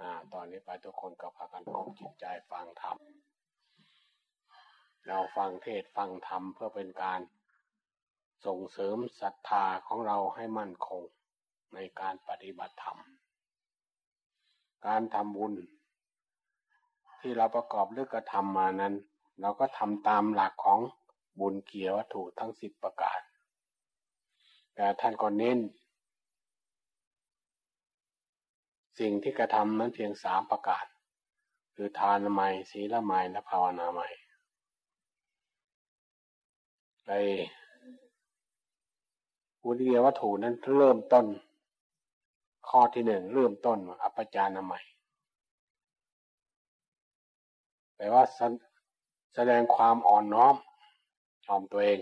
อ่า ตอนนี้ไปทุกคนก็พากันก้มจิตใจฟังธรรม เราฟังเทศฟังธรรมเพื่อเป็นการส่งเสริมศรัทธาของเราให้มั่นคงในการปฏิบัติธรรม การทำบุญ ที่เราประกอบเรื่องกระทำมานั้น เราก็ทำตามหลักของบุญเกียรวัตถุทั้งสิบประการแต่ท่านก็เน้น สิ่งที่กระทำนั้นเพียงสามประการ คือทานไมศีลไมและภาวนาไมในบุญเกียวัตถุนั้นเริ่มต้น ข้อที่หนึ่งเริ่มต้นอัปจานามัยแปลว่าแสดงความอ่อนน้อมถ่อมตัวเอง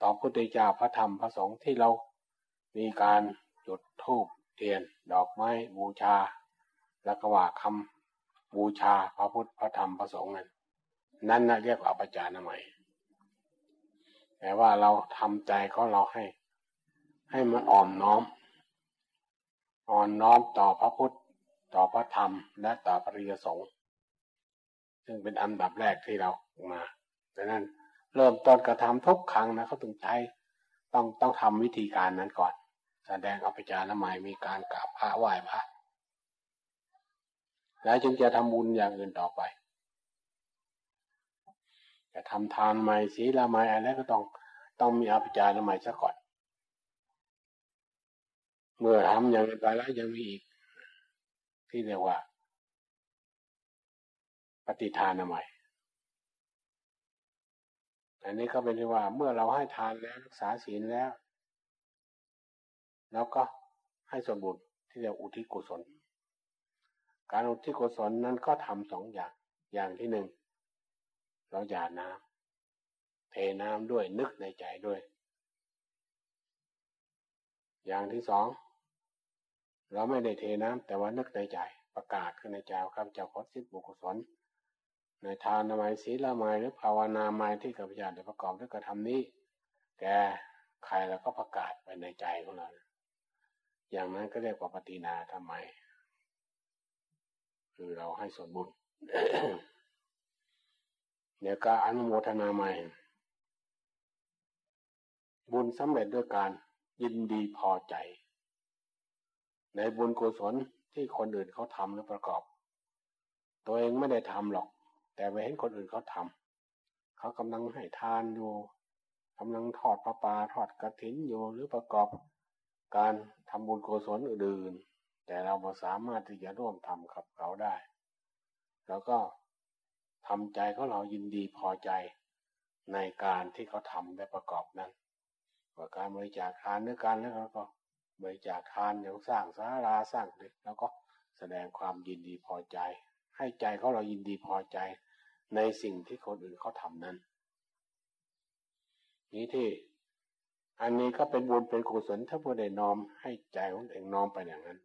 ต่อพุทธเจ้าพระธรรมพระสงฆ์ที่เรามีการจุดธูป เทียน ดอกไม้บูชา แล้วก็ว่าคำบูชาพระพุทธพระธรรมพระสงฆ์นั้นนั่นนะเรียกว่าปัจจานามัยแต่ว่าเราทำใจของเราให้ ให้มันอ่อนน้อมอ่อนน้อมต่อพระพุทธ ต่อพระธรรม และต่อพระริยสงฆ์ซึ่งเป็นอันดับแรกที่เรามาดังนั้นเริ่มต้นกระทำทุกครั้งนะเขาต้องใช้ต้องต้องทำวิธีการนั้นก่อน แสดงอภิจารณมัยมีการกราบพระไหว้พระแล้วจึงจะทำบุญอย่างอื่นต่อไป จะทำทานใหม่ศีลใหม่อะไรก็ต้องต้องมีอภิจารณมัยซะก่อน เมื่อทำอย่างอื่นไปแล้วยังมีอีก ที่เรียกว่า ปฏิทานใหม่อันนี้ก็เป็นที่ว่าเมื่อเราให้ทานแล้วรักษาศีลแล้ว แล้วก็ให้ส่วนบุญที่เรียกอุทิศกุศล การอุทิศกุศลนั้นก็ทำสองอย่าง อย่างที่หนึ่งเราหยาดน้ำเทน้ำด้วยนึกในใจด้วย อย่างที่สองเราไม่ได้เทน้ำแต่ว่านึกในใจประกาศขึ้นในใจว่าข้าพเจ้าขอสิ้นบุญกุศลในทานนามัยศีลามัยหรือภาวนาไมยที่กับพเจ้าได้ประกอบด้วยกระทำนี้ แกใครเราก็ประกาศไปในใจของเรา อย่างนั้นก็เรียกว่าปฏินาทำไม คือเราให้ส่วนบุญเดี๋ยวก็อนุโมทนาใหม่ บุญสำเร็จด้วยการยินดีพอใจ ในบุญกุศลที่คนอื่นเขาทำหรือประกอบ ตัวเองไม่ได้ทำหรอก แต่ไปเห็นคนอื่นเขาทำเขากำลังให้ทานอยู่กำลังทอดปลาปาทอดกระถินอยู่หรือประกอบ การทำบุญกุศลอื่นๆ แต่เราไม่สามารถที่จะร่วมทำกับเขาได้ แล้วก็ทำใจของเรายินดีพอใจในการที่เขาทำได้ประกอบนั้นว่าการบริจาคทานด้วยกันแล้วก็บริจาคทานอย่างสร้างสาราสร้างเด็แล้วก็แสดงความยินดีพอใจ ให้ใจเขาเรายินดีพอใจ ในสิ่งที่คนอื่นเขาทำนั้น นี้ที่ อันนี้ก็เป็นบุญเป็นกุศลถ้าผู้ใดน้อมให้ใจของเองน้อมไปอย่างนั้น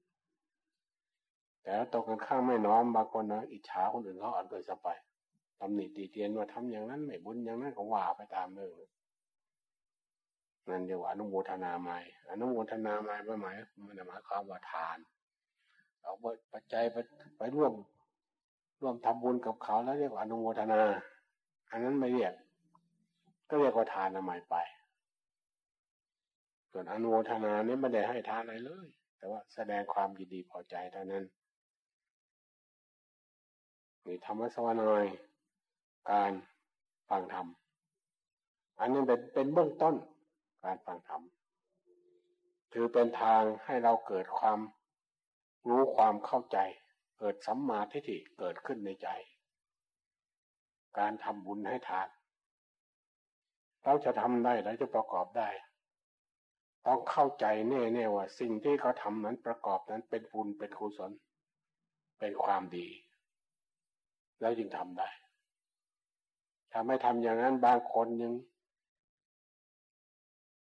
แต่ตรงกันข้างไม่น้อมบางคนนะอิจฉาคนอื่นเขาอ่อนเกินสไปตำหนิตีเตียนว่าทำอย่างนั้นไม่บุญอย่างนั้นก็ว่าไปตามเรื่องนั่นเดียวอนุโมทนาไม่อนุโมทนาไม่ไม่หมายมันหมายความว่าทานเอาปัจจัยไปไปร่วมร่วมทำบุญกับเขาแล้วเรียกว่าอนุโมทนา อันนั้นไม่เรียก ก็เรียกว่าทานใหม่ไป ส่วนอนุโมทนาเนี้ไม่ได้ให้ทานอะไรเลย แต่ว่าแสดงความยินดีพอใจเท่านั้นมีธรรมสวนอยการฟังธรรม อันนี้เป็นเป็นเบื้องต้นการฟังธรรมถือเป็นทางให้เราเกิดความรู้ความเข้าใจ เกิดสัมมาทิฏฐิเกิดขึ้นในใจ การทำบุญให้ทาน เราจะทำได้เราจะประกอบได้ ต้องเข้าใจแน่ๆว่าสิ่งที่เขาทำนั้นประกอบนั้นเป็นบุญเป็นกุศลเป็นความดี แล้วจึงทำได้ถ้าไม่ทำอย่างนั้นบางคนยัง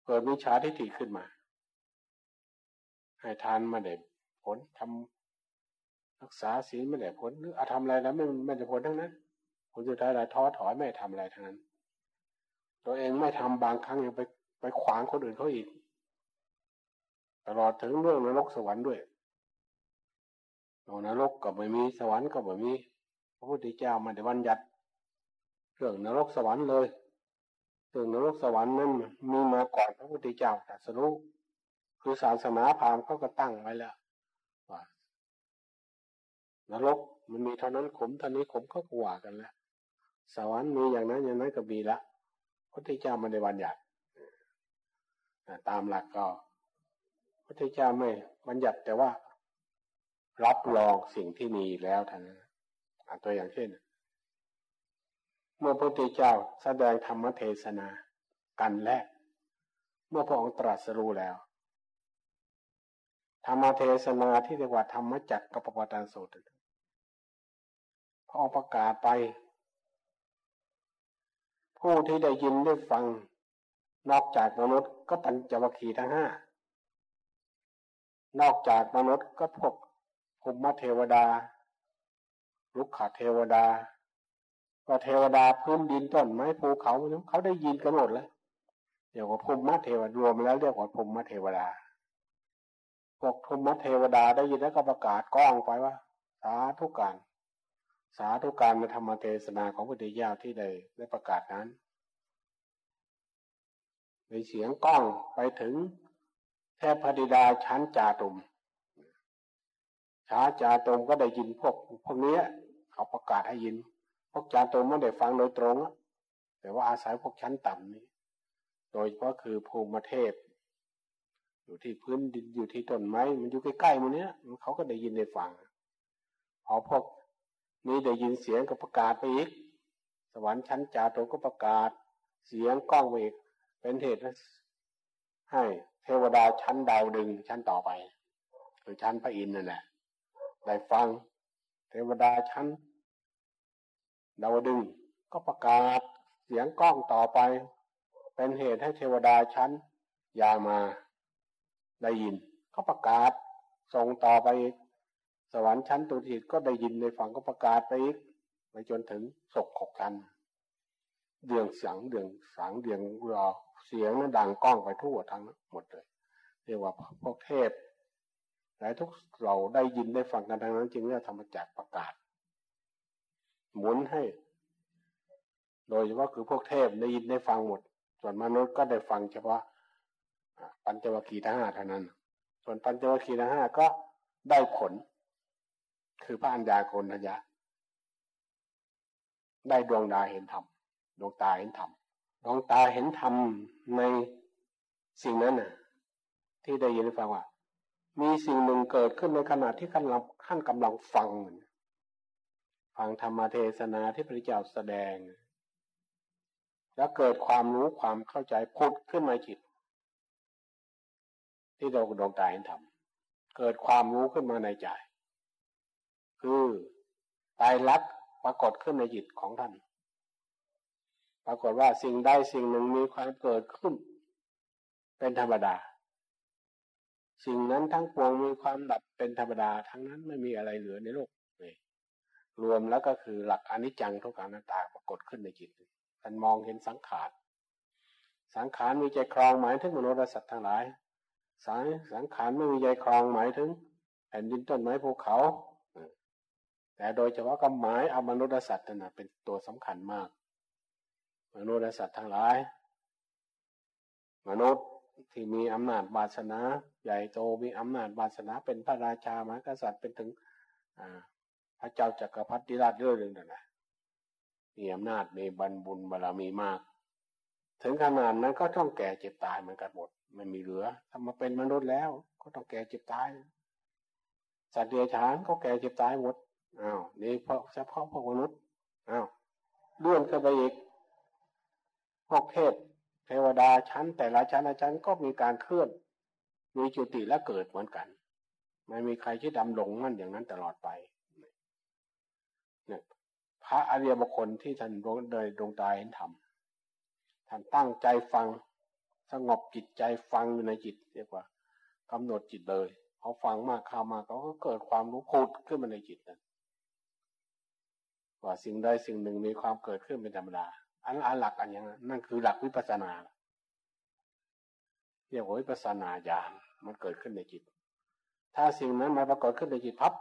เกิดวิชาทิฏฐิขึ้นมา ให้ทานมาได้ผลทำรักษาศีลไม่ได้ผลหรืออาทำอะไรแล้วไม่ไม่ได้ผลทั้งนั้นผลสุดท้ายเราท้อถอยไม่ทำอะไรทั้งนั้น ตัวเองไม่ทำบางครั้งยังไปไปขวางคนอื่นเขาอีก ตลอดถึงเรื่องนรกสวรรค์ด้วยนรกก็ไม่มีสวรรค์ก็ไม่มี พระพุทธเจ้ามาได้บัญญัติเรื่องนรกสวรรค์เลยเรื่องนรกสวรรค์นั้นมีมาก่อนพระพุทธเจ้าตรัสรู้คือศาสนาพราหมณ์เขาก็ตั้งไว้แล้วว่านรกมันมีเท่านั้นขมเท่านี้ขมก็กว่ากันแล้วสวรรค์มีอย่างนั้นอย่างนั้นก็มีละพระพุทธเจ้ามาได้บัญญัติตามหลักก็ พระพุทธเจ้าไม่บัญญัติแต่ว่า รับรองสิ่งที่มีแล้วท่านนตัวอย่างเช่น เมื่อพระพุทธเจ้าแสดงธรรมเทศนากันแรกเมื่อพระองค์ตรัสรู้แล้ว ธรรมเทศนาที่เรียกว่าธรรมจักรกับปวัตนสูตรพระองค์ประกาศไป ผู้ที่ได้ยินได้ฟัง นอกจากมนุษย์ก็ปัญจวัคคีย์ทั้งห้า นอกจากมนุษย์ก็พวกภูมิเทวดา ลุกขาเทวดา ก็เทวดาพื้นดินต้นไม้ภูเขาเขาได้ยินกันหมดแล้วเรียกว่าภูมิเทวดารวมแล้วเรียกว่าภูมิเทวดาพวกภูมิเทวดาได้ยินแล้วก็ประกาศก้องไปว่า สาธุการ สาธุการในธรรมเทศนาของพระพุทธเจ้าที่ได้ได้ประกาศนั้นในเสียงก้องไปถึง เทพธิดาชั้นจาตุมช้าจาตุมก็ได้ยินพวกพวกนี้เขาประกาศให้ยิน พวกจาตุมไม่ได้ฟังโดยตรง แต่ว่าอาศัยพวกชั้นต่ำนี้ โดยเฉพาะคือภูมิเทพ อยู่ที่พื้นดินอยู่ที่ต้นไม้มันอยู่ใกล้ๆมันเนี้ยเขาก็ได้ยินได้ฟังพอพวกนี้ได้ยินเสียงก็ประกาศไปอีก สวรรค์ชั้นจาตุมก็ประกาศ เสียงกล้องไปอีกเป็นเหตุให้ ทวดาชั้นดาวดึงชั้นต่อไปคือชั้นพระอินทร์นั่นแหละได้ฟัง เทวดาชั้น ดาวดึงก็ประกาศเสียงกล้องต่อไป เป็นเหตุให้เทวดาชั้น ยามา ได้ยินก็ประกาศส่งต่อไปสวรรค์ชั้นตุติก็ได้ยินในฝั่งก็ประกาศไปอีกไปจนถึงศกขกกันเดืองเสียงเดืองสังเดืองรอ เสียงนั้นดังก้องไปทั่วทั้งหมดเลย เรียกว่าพวกเทพหลายทุกเราได้ยินได้ฟังกันดังนั้นจึงเรียกธรรมจักรประกาศ หมุนให้ โดยเฉพาะคือพวกเทพได้ยินได้ฟังหมด ส่วนมนุษย์ก็ได้ฟังเฉพาะปัญจวัคคีย์ทั้งห้าเท่านั้น ส่วนปัญจวัคคีย์ทั้งห้าก็ได้ผล คือพระอัญญาโกณทัญญะได้ดวงดาเห็นธรรมดวงตาเห็นธรรม ดวงตาเห็นธรรมในสิ่งนั้นน่ะ ที่ได้ยินได้ฟังว่า มีสิ่งหนึ่งเกิดขึ้นในขณะที่ท่านรับท่านกำลังฟัง ฟังธรรมเทศนาที่พระเจ้าแสดง แล้วเกิดความรู้ความเข้าใจพุดขึ้นมาจิต ที่เราดวงตาเห็นธรรมเกิดความรู้ขึ้นมาในใจ คือตายรักปรากฏขึ้นในจิตของท่าน รากฏว่าสิ่งใดสิ่งหนึ่งมีความเกิดขึ้น เป็นธรรมดา สิ่งนั้นทั้งปวงมีความดับเป็นธรรมดา ทั้งนั้นไม่มีอะไรเหลือในโลกรวมแล้วก็คือหลักอนิจจังทุกขานาตาปรากฏขึ้นในจิตท่านมองเห็นสังขารสังขารมีใจครองหมายถึงมนุษย์สัตว์ทั้งหลายสังสังขารไม่มีใจครองหมายถึงแผ่นดินต้นไม้ภูเขา แต่โดยเฉพาะก็หมายเอามนุษย์สัตว์นั่นเป็นตัวสำคัญมาก มนุษย์และสัตว์ทั้งหลาย มนุษย์ที่มีอำนาจบาสนา ใหญ่โตมีอำนาจบาสนา เป็นพระราชามหากษัตริย์เป็นถึงพระเจ้าจักรพรรดิราชเรื่องหนึ่งนะมีอำนาจมีบรรบุญบารมีมาก ถึงขนาดนั้นก็ต้องแก่เจ็บตายเหมือนกันหมดไม่มีเหลือถ้ามาเป็นมนุษย์แล้ว ก็ต้องแก่เจ็บตาย สัตว์เดรัจฉานก็แก่เจ็บตายหมดอ้าวนี่เพราะเฉพาะพวกมนุษย์อ้าวเลื่อนขึ้นไปอีก พวกเทพเทวดาชั้น แต่ละชั้นละชั้นก็มีการเคลื่อน มีจุติและเกิดเหมือนกัน ไม่มีใครที่ดำลงมั่นอย่างนั้นตลอดไปเนี่ยพระอริยบุคคลที่ท่านโดยดวงตาเห็นธรรมท่านตั้งใจฟังสงบจิตใจฟังอยู่ในจิตเรียกว่ากำหนดจิตเลยเขาฟังมากข้ามาเขาก็เกิดความรู้พูดขึ้นมาในจิตนั้นว่าสิ่งใดสิ่งหนึ่งมีความเกิดขึ้นเป็นธรรมดา อันอันหลักอันอย่างนั้นนั่นคือหลักวิปัสสนาเรียกว่าวิปัสสนาญาณมันเกิดขึ้นในจิต ถ้าสิ่งนั้นมาปรากฏขึ้นในจิตพับ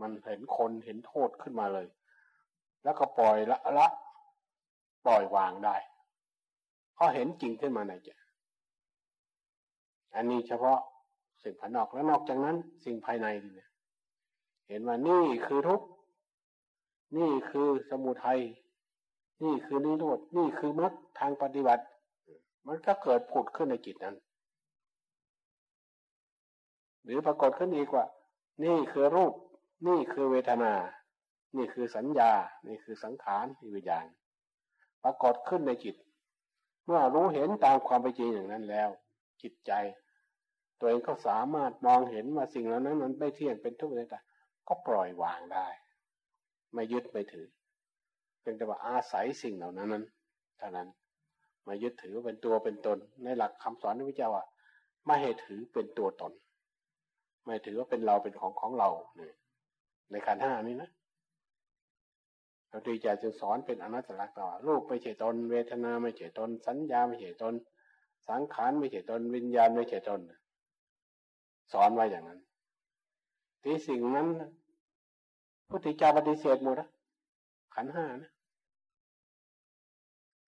มันเห็นคนเห็นโทษขึ้นมาเลย แล้วก็ปล่อยละละปล่อยวางได้เพราะเห็นจริงขึ้นมาในใจอันนี้เฉพาะสิ่งภายนอกแล้วนอกจากนั้น สิ่งภายในเนี่ยเห็นว่านี่คือทุกนี่คือสมุทัย นี่คือนิโรธนี่คือมรรคทางปฏิบัติ มันก็เกิดผุดขึ้นในจิตนั้น หรือปรากฏขึ้นอีกว่า นี่คือรูป นี่คือเวทนา นี่คือสัญญา นี่คือสังขารวิญญาณปรากฏขึ้นในจิต เมื่อรู้เห็นตามความเป็นจริงอย่างนั้นแล้ว จิตใจ ตัวเองก็สามารถมองเห็นว่าสิ่งเหล่านั้นมันไม่เที่ยงเป็นทุกข์เลยแต่ก็ปล่อยวางได้ ไม่ยึดไม่ถือ เป็นแต่ว่าอาศัยสิ่งเหล่านั้นนั้นเท่านั้นมายึดถือเป็นตัวเป็นตน ในหลักคำสอนของพระเจ้าว่าไม่ให้ถือเป็นตัวตน ไม่ถือว่าเป็นเราเป็นของของเราเนี่ยในขันห้านี้นะพระพุทธเจ้าจึงสอนเป็นอนัตตลักษณ์ต่อรูปไม่ใช่ตน เวทนาไม่ใช่ตน สัญญาไม่ใช่ตน สังขารไม่ใช่ตน วิญญาณไม่ใช่ตน สอนไว้อย่างนั้นที่สิ่งนั้นพุทธเจ้าปฏิเสธหมดนะขันห้านะ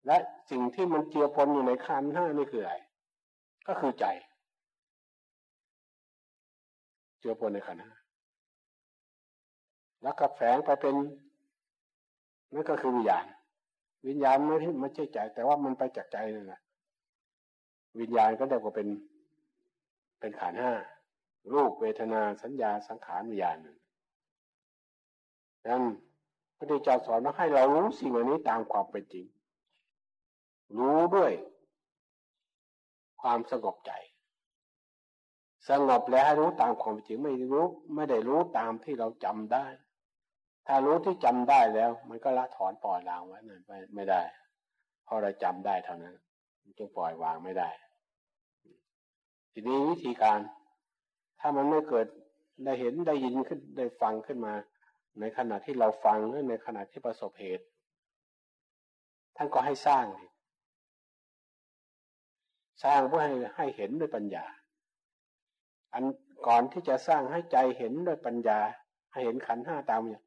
และสิ่งที่มันเจือปนอยู่ในขันห้านี่คืออะไร ก็คือใจ เจือปนในขันห้าแล้วก็แฝงไปเป็นนั่นก็คือวิญญาณ วิญญาณไม่ใช่ไม่ใช่ใจ แต่ว่ามันไปจากใจนั่นแหละวิญญาณก็เรียกว่าเป็นเป็นขันห้ารูปเวทนาสัญญาสังขารวิญญาณนั้นพระเจ้าสอนว่าให้เรารู้สิ่งเหล่านี้ตามความเป็นจริง รู้ด้วย ความสงบใจ สงบแล้วให้รู้ตามความจริงไม่รู้ ไม่ได้รู้ตามที่เราจำได้ ถ้ารู้ที่จำได้แล้ว มันก็ละถอนปล่อยวางไว้นั่นไปไม่ได้เพราะเราจำได้เท่านั้นจึงปล่อยวางไม่ได้ ทีนี้วิธีการ ถ้ามันไม่เกิดได้เห็นได้ยินขึ้นได้ฟังขึ้นมา ในขณะที่เราฟังหรือในขณะที่ประสบเหตุ ท่านก็ให้สร้าง สร้างเพื่อให้ให้เห็นด้วยปัญญา อันก่อนที่จะสร้างให้ใจเห็นด้วยปัญญา ให้เห็นขันห้าตามเนี่ย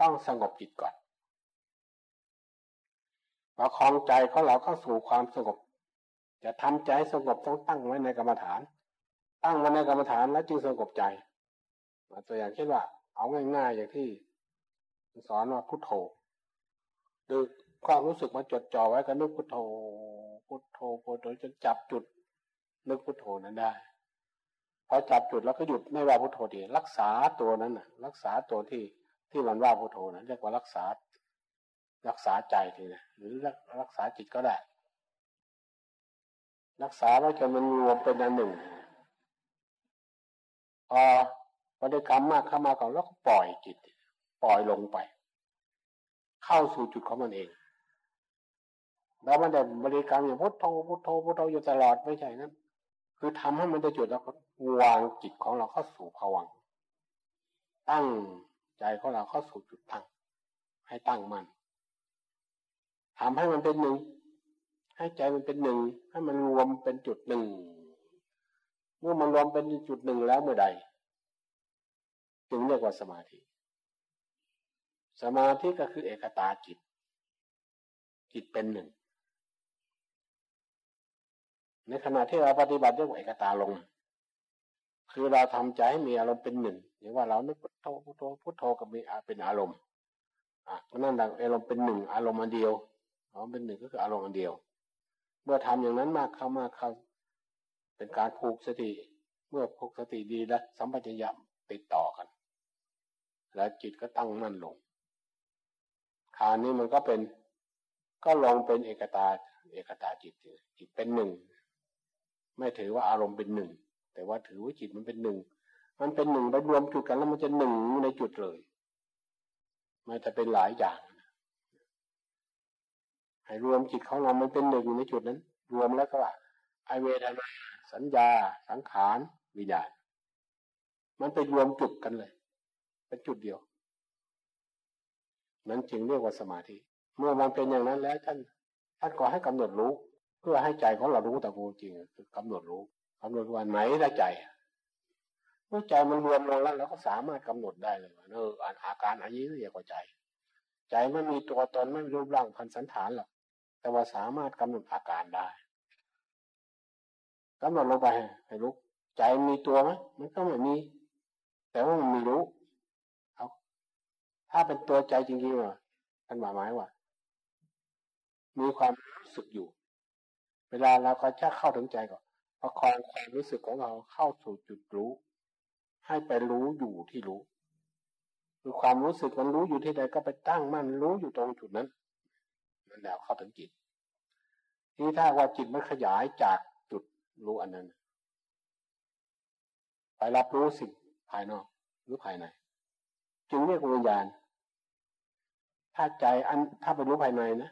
ต้องสงบจิตก่อนประคองใจของเราเข้าสู่ความสงบ จะทำใจสงบต้องตั้งไว้ในกรรมฐาน ตั้งไว้ในกรรมฐานแล้วจึงสงบใจตัวอย่างเช่นว่า เอาง่ายๆอย่างที่สอนว่าพุทโธดูความรู้สึกมาจดจ่อไว้กับนึกพุทโธ พุทโธพุทโธจนจับจุดนึกพุทโธนั้นได้พอจับจุดแล้วก็หยุดไม่ว่าพุทโธดีรักษาตัวนั้นน่ะ รักษาตัวที่ที่มันว่าพุทโธนั้นเรียกว่ารักษา รักษาใจทีนะหรือรักษาจิตก็ได้ รักษาไว้จนมันรวมเป็นอันหนึ่งพอบริกรรมมากเข้ามาก่อนแล้วก็ปล่อยจิต ปล่อยลงไป เข้าสู่จุดของมันเอง แล้วมันได้บริกรรมอย่างพุทโธพุทโธพุทโธอยู่ตลอดไม่ใช่นั้น คือทำให้มันได้จุดแล้วก็วางจิตของเราเข้าสู่ภวังตั้งใจของเราเข้าสู่จุดตั้งให้ตั้งมันทำให้มันเป็นหนึ่ง ให้ใจมันเป็นหนึ่ง ให้มันรวมเป็นจุดหนึ่ง เมื่อมันรวมเป็นจุดหนึ่งแล้วเมื่อใด จึงเรียกว่าสมาธิ สมาธิก็คือเอกตาจิต จิตเป็นหนึ่ง ในขณะที่เราปฏิบัติเรียกว่าเอกตาลง คือเราทำใจให้มีอารมณ์เป็นหนึ่งอย่างว่าเรานึกพุทโธพุทโธพุทโธกับมีเป็นอารมณ์อะนั่นดังอารมณ์เป็นหนึ่งอารมณ์อันเดียวอารมณ์เป็นหนึ่งก็คืออารมณ์อันเดียว เมื่อทำอย่างนั้นมากเข้ามากเข้าเป็นการผูกสติ เมื่อผูกสติดีแล้วสัมปชัญญะติดต่อกัน แล้วจิตก็ตั้งมั่นลงครานี้มันก็เป็นก็ลงเป็นเอกตาเอกตาจิตจิตเป็นหนึ่ง ไม่ถือว่าอารมณ์เป็นหนึ่ง แต่ว่าถือว่าจิตมันเป็นหนึ่ง มันเป็นหนึ่งไปรวมจุดกันแล้วมันจะหนึ่งในจุดเลยมันจะเป็นหลายอย่างให้รวมจิตของเรามันเป็นหนึ่งในจุดนั้น รวมแล้วก็ว่าไอเวทนาสัญญา สังขาร วิญญาณ มันไปรวมจุดกันเลย เป็นจุดเดียว นั้นจึงเรียกว่าสมาธิ เมื่อมันเป็นอย่างนั้นแล้วท่านท่านก็ให้กำหนดรู้ เพื่อให้ใจของเรารู้แต่กูจริงคือกำหนดรู้กำหนดว่าไหนละใจเมื่อใจมันรวมลงแล้วเราก็สามารถกำหนดได้เลยว่าเอออาการอันนี้เรียกว่าใจ ใจไม่มีตัวตนไม่รูปร่างพันสันฐานหรอกแต่ว่าสามารถกำหนดอาการได้กำหนดลงไปให้รู้ใจมีตัวไหมมันก็ไม่มี แต่ว่ามันมีรู้เอาถ้าเป็นตัวใจจริงๆอะท่านหมายหมายว่า มีความรู้สึกอยู่ เวลาเราก็จะเข้าถึงใจก่อนประคองความรู้สึกของเราเข้าสู่จุดรู้ ให้ไปรู้อยู่ที่รู้ คือความรู้สึกมันรู้อยู่ที่ใดก็ไปตั้งมั่นรู้อยู่ตรงจุดนั้นนั่นแล้วเข้าถึงจิตที่ถ้าว่าจิตมันขยายจากจุดรู้อันนั้น ไปรับรู้สิ่งภายนอกหรือภายใน จึงเรียกวิญญาณ ถ้าใจอันถ้าไปรู้ภายในนะ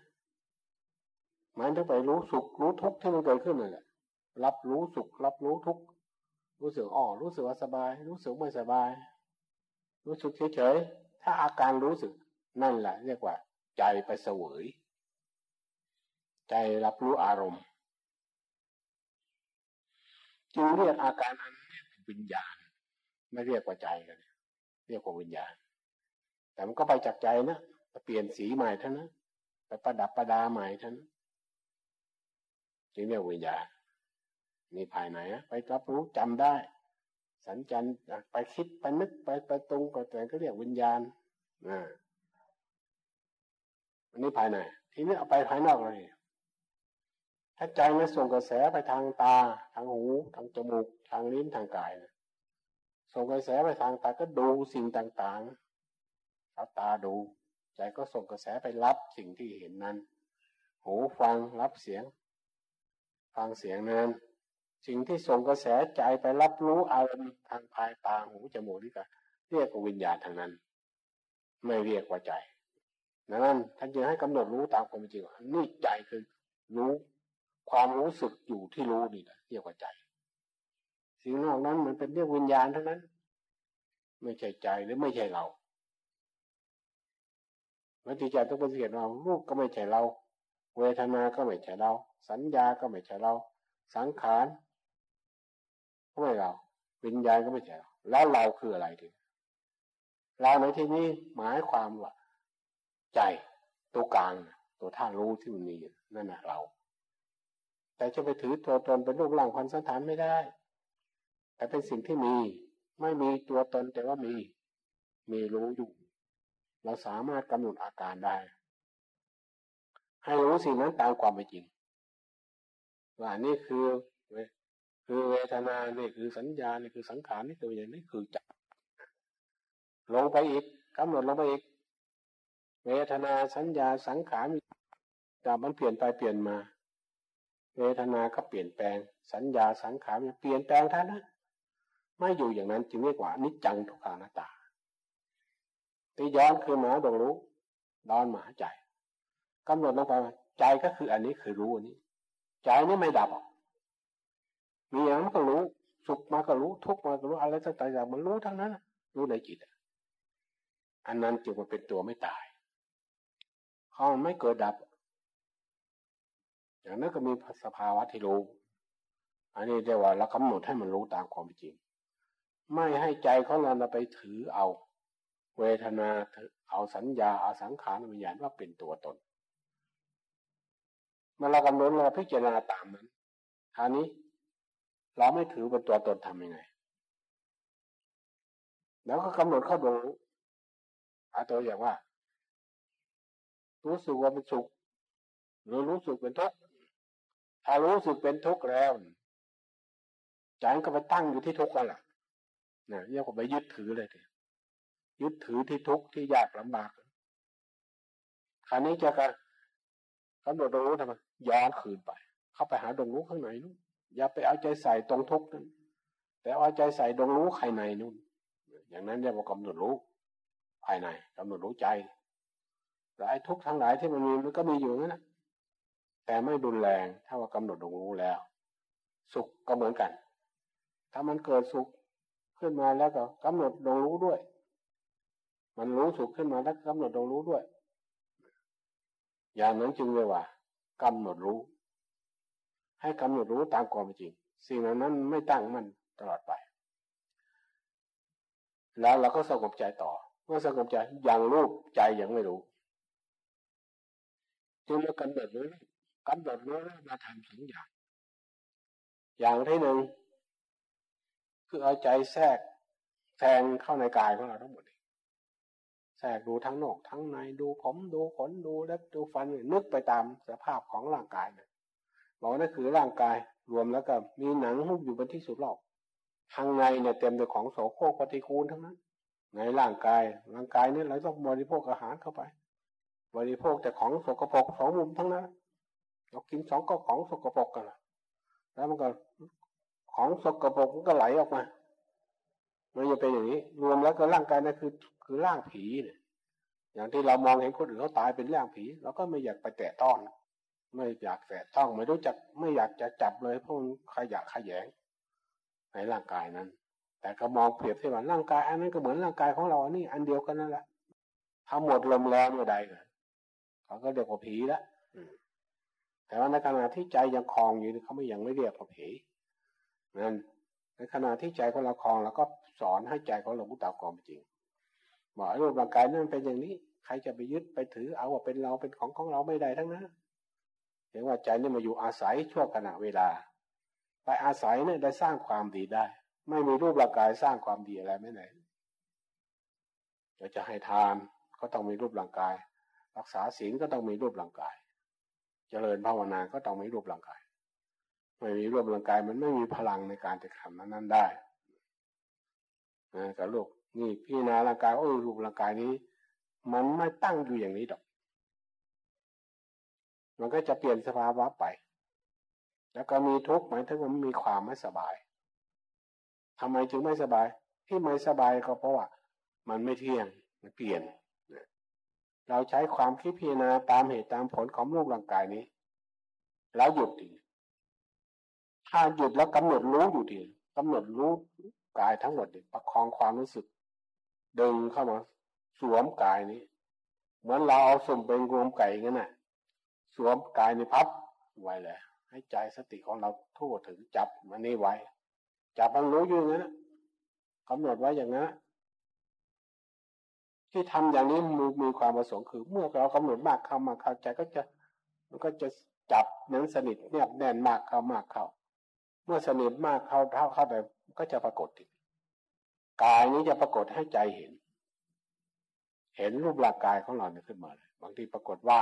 มันจะไปรู้สุขรู้ทุกข์ที่มันเกิดขึ้นนั่นแหละรับรู้สุข รับรู้ทุกข์รู้สึกอ๋อรู้สึกว่าสบาย รู้สึกไม่สบาย รู้สึกเฉยๆถ้าอาการรู้สึก นั่นแหละเรียกว่า ใจไปเสวย ใจรับรู้อารมณ์จึงเรียกอาการอันนี้วิญญาณ ไม่เรียกว่าใจกันเรียกว่าวิญญาณ แต่มันก็ไปจากใจนะเปลี่ยนสีใหม่เท่านั้นไปประดับประดาใหม่เท่านั้น จึงเรียกวิญญาณนี่ภายในไปรับรู้จำได้ สัญจันไปคิดไปนึกไปไปตรงไปแต่ก็เรียกวิญญาณอ่าอันนี้ภายใน ทีนี้เอาไปภายนอกเลยถ้าใจไม่ส่งกระแสไปทางตา ทางหู ทางจมูก ทางลิ้นทางกายนะส่งกระแสไปทางตาก็ดูสิ่งต่างๆเอาตาดู ใจก็ส่งกระแสไปรับสิ่งที่เห็นนั้น หูฟังรับเสียง ฟังเสียงนั้น สิ่งที่ส่งกระแสใจไปรับรู้อารมณ์ทางภายตาหูจมูกนี่ก็เรียกว่าวิญญาณทางนั้น ไม่เรียกว่าใจนั้นท่านจึงให้กำหนดรู้ตามความจริงนี่ใจคือรู้ความรู้สึกอยู่ที่รู้นี่แหละเรียกว่าใจ สิ่งนอกนั้นมันเป็นเรื่องวิญญาณเท่านั้น ไม่ใช่ใจหรือไม่ใช่เราเมื่อที่ใจต้องปฏิเสธเรารูปก็ไม่ใช่เรา เวทนา ก็ไม่ใช่เรา สัญญาก็ไม่ใช่เรา สังขารก็ไม่เรา วิญญาณก็ไม่ใช่เรา แล้วเราคืออะไรทีเราในที่นี้หมายความว่า ใจตัวกลางตัวท่ารู้ที่มันมีนั่นแหะเรา แต่จะไปถือตัวตนเป็นรูปร่างพันสันฐานไม่ได้ แต่เป็นสิ่งที่มี ไม่มีตัวตนแต่ว่ามี มีรู้อยู่ เราสามารถกำหนดอาการได้ ให้รู้สิ่งนั้นตามความเป็นจริง ว่านี่คือคือเวทนานี่คือสัญญานี่คือสังขารนี่คืออย่างนี้คือจับลงไปอีกกำหนดลงไปอีก เวทนาสัญญาสังขารแต่มันเปลี่ยนไปเปลี่ยนมา เวทนาก็เปลี่ยนแปลง สัญญาสังขารเปลี่ยนแปลงท่านนะไม่อยู่อย่างนั้นจึงเรียกว่านิจจังทุกขานาตาตีย้อนคือหมาดงรู้ดอนหมาใจกำหนดลงไปใจก็คืออันนี้คือรู้อันนี้ ใจนี่ไม่ดับมีอย่างนั้นก็รู้ สุขมาก็รู้ ทุกมาก็รู้อะไรต่างๆมันรู้ทั้งนั้นรู้ในจิตอันนั้นจึงมาเป็นตัวไม่ตายเขาไม่เกิดดับ อย่างนั้นก็มีสภาวะที่รู้ อันนี้เรียกว่าเรากำหนดให้มันรู้ตามความจริง ไม่ให้ใจของเราไปถือเอา เวทนาเอาสัญญาเอาสังขารวิญญาณว่าเป็นตัวตน มื่อเรากำหนดเราพิจารณาตามนั้นคราวนี้ เราไม่ถือเป็นตัวตนทำยังไง แล้วก็กำหนดเข้าดูอาตัวอย่างว่า รู้สึกว่าเป็นสุขหรือรู้สึกเป็นทุกข์ถ้ารู้สึกเป็นทุกข์แล้วใจก็ไปตั้งอยู่ที่ทุกข์นั่นแหละเนี่ยเรียกว่าไปยึดถือเลยทียึดถือที่ทุกข์ที่ยากลำบากคราวนี้จะกัน กำหนดตรงนู้นทำไมย้อนคืนไป เข้าไปหาดวงรู้ข้างในนู้นอย่าไปเอาใจใส่ตรงทุกข์นั้นแต่เอาใจใส่ดวงรู้ภายในนู้นอย่างนั้นเรียกว่ากำหนดรู้ภายในกำหนดรู้ใจแต่ไอ้ทุกข์ทั้งหลายที่มันมีมันก็มีอยู่นั่นแหละแต่ไม่รุนแรงถ้าว่ากำหนดดงรู้แล้ว สุขก็เหมือนกัน ถ้ามันเกิดสุขขึ้นมาแล้วก็กำหนดดงรู้ด้วย มันรู้สุขขึ้นมาแล้วกำหนดดงรู้ด้วย อย่างนั้นจึงเรียกว่ากำหนดรู้ ให้กำหนดรู้ตามความจริง สิ่งเหล่านั้นไม่ตั้งมันตลอดไป แล้วเราก็สงบใจต่อ เมื่อสงบใจอยังรูปใจยังไม่รู้จึงมากำหนดรู้กำหนดรู้มาทำสองอย่าง อย่างที่หนึ่งคือเอาใจแทรกแทงเข้าในกายของเราทั้งหมด แทรกดูทั้งนอกทั้งในดูผมดูขนดูเล็บดูฟันนึกไปตามสภาพของร่างกายเนี่ยบอกนั่นคือร่างกายรวมแล้วก็มีหนังหุ้มอยู่บนที่สุดหรอบข้างในเนี่ยเต็มด้วยของโสโครกปฏิคูลทั้งนั้นในร่างกายร่างกายเนี่ยเราต้องบริโภคอาหารเข้าไป บริโภคแต่ของสกปรกสองมุมทั้งนั้นเรากินสองก็ของสกปรกกันแล้วมันก็ของสกปรกมันก็ไหลออกมามันจะเป็นอย่างนี้ รวมแล้วก็ร่างกายนั่นคือ คือร่างผีเนี่ย อย่างที่เรามองเห็นคนอื่นเขาตายเป็นร่างผีเราก็ไม่อยากไปแตะต้องไม่อยากแตะต้องไม่รู้จักไม่อยากจะจับเลยเพราะมันขยะขยงในร่างกายนั้น แต่ก็มองเปรียบเทียบว่าร่างกาย อันนั้นก็เหมือนร่างกายของเราอันนี้อันเดียวกันนั่นแหละถ้าหมดลมแรงเมื่อใดเขาก็เรียกว่าผีละแต่ว่าในขณะที่ใจยังคลองอยู่เขาไม่ยังไม่เรียกว่าผีนั่นในขณะที่ใจของเราคลองเราก็สอนให้ใจของเรารู้ตามความจริง บอกรูปร่างกายนั่นเป็นอย่างนี้ ใครจะไปยึดไปถือเอาว่าเป็นเราเป็นของของเราไม่ได้ทั้งนั้นเห็นว่าใจนี่มาอยู่อาศัยช่วงขณะเวลา ไปอาศัยเนี่ยได้สร้างความดีได้ ไม่มีรูปร่างกายสร้างความดีอะไรไม่ไหนจะจะให้ทานก็ต้องมีรูปร่างกาย รักษาศีลก็ต้องมีรูปร่างกาย เจริญภาวนาก็ต้องมีรูปร่างกาย ไม่มีรูปร่างกายมันไม่มีพลังในการจะทำนั้นนั้นได้นะกับลูก นี่พี่นาร่างกายโอ้รูปร่างกายนี้ มันไม่ตั้งอยู่อย่างนี้ดอก มันก็จะเปลี่ยนสภาวะไป แล้วก็มีทุกข์หมายถึงมันมีความไม่สบายทำไมจึงไม่สบาย ที่ไม่สบายก็เพราะว่า มันไม่เที่ยงมันเปลี่ยนเราใช้ความคิดพิจารณาตามเหตุตามผลของรูปร่างกายนี้ แล้วหยุดดีถ้าหยุดแล้วกำหนดรู้อยู่ดีกำหนดรู้กายทั้งหมดดิประคองความรู้สึก ดึงเข้ามาสวมกายนี้ เหมือนเราเอาสมเป็นรวมไก่งั้นน่ะ สวมกายในพับไว้เลยให้ใจสติของเราทั่วถึงจับมันนี่ไว้ จับมันรู้อยู่งั้นกำหนดไว้อย่างนั้นที่ทำอย่างนี้มีมีความประสงค์คือ เมื่อเรากำหนดมากเข้ามาเข้าใจก็จะ มันก็จะจับนั้นสนิทแนบแน่นมากเข้ามากเข้า เมื่อสนิทมากเข้าเท่าเข้าไปก็จะปรากฏก กายนี้จะปรากฏให้ใจเห็น เห็นรูปร่างกายของเราเนี่ยขึ้นมาเลยบางทีปรากฏว่า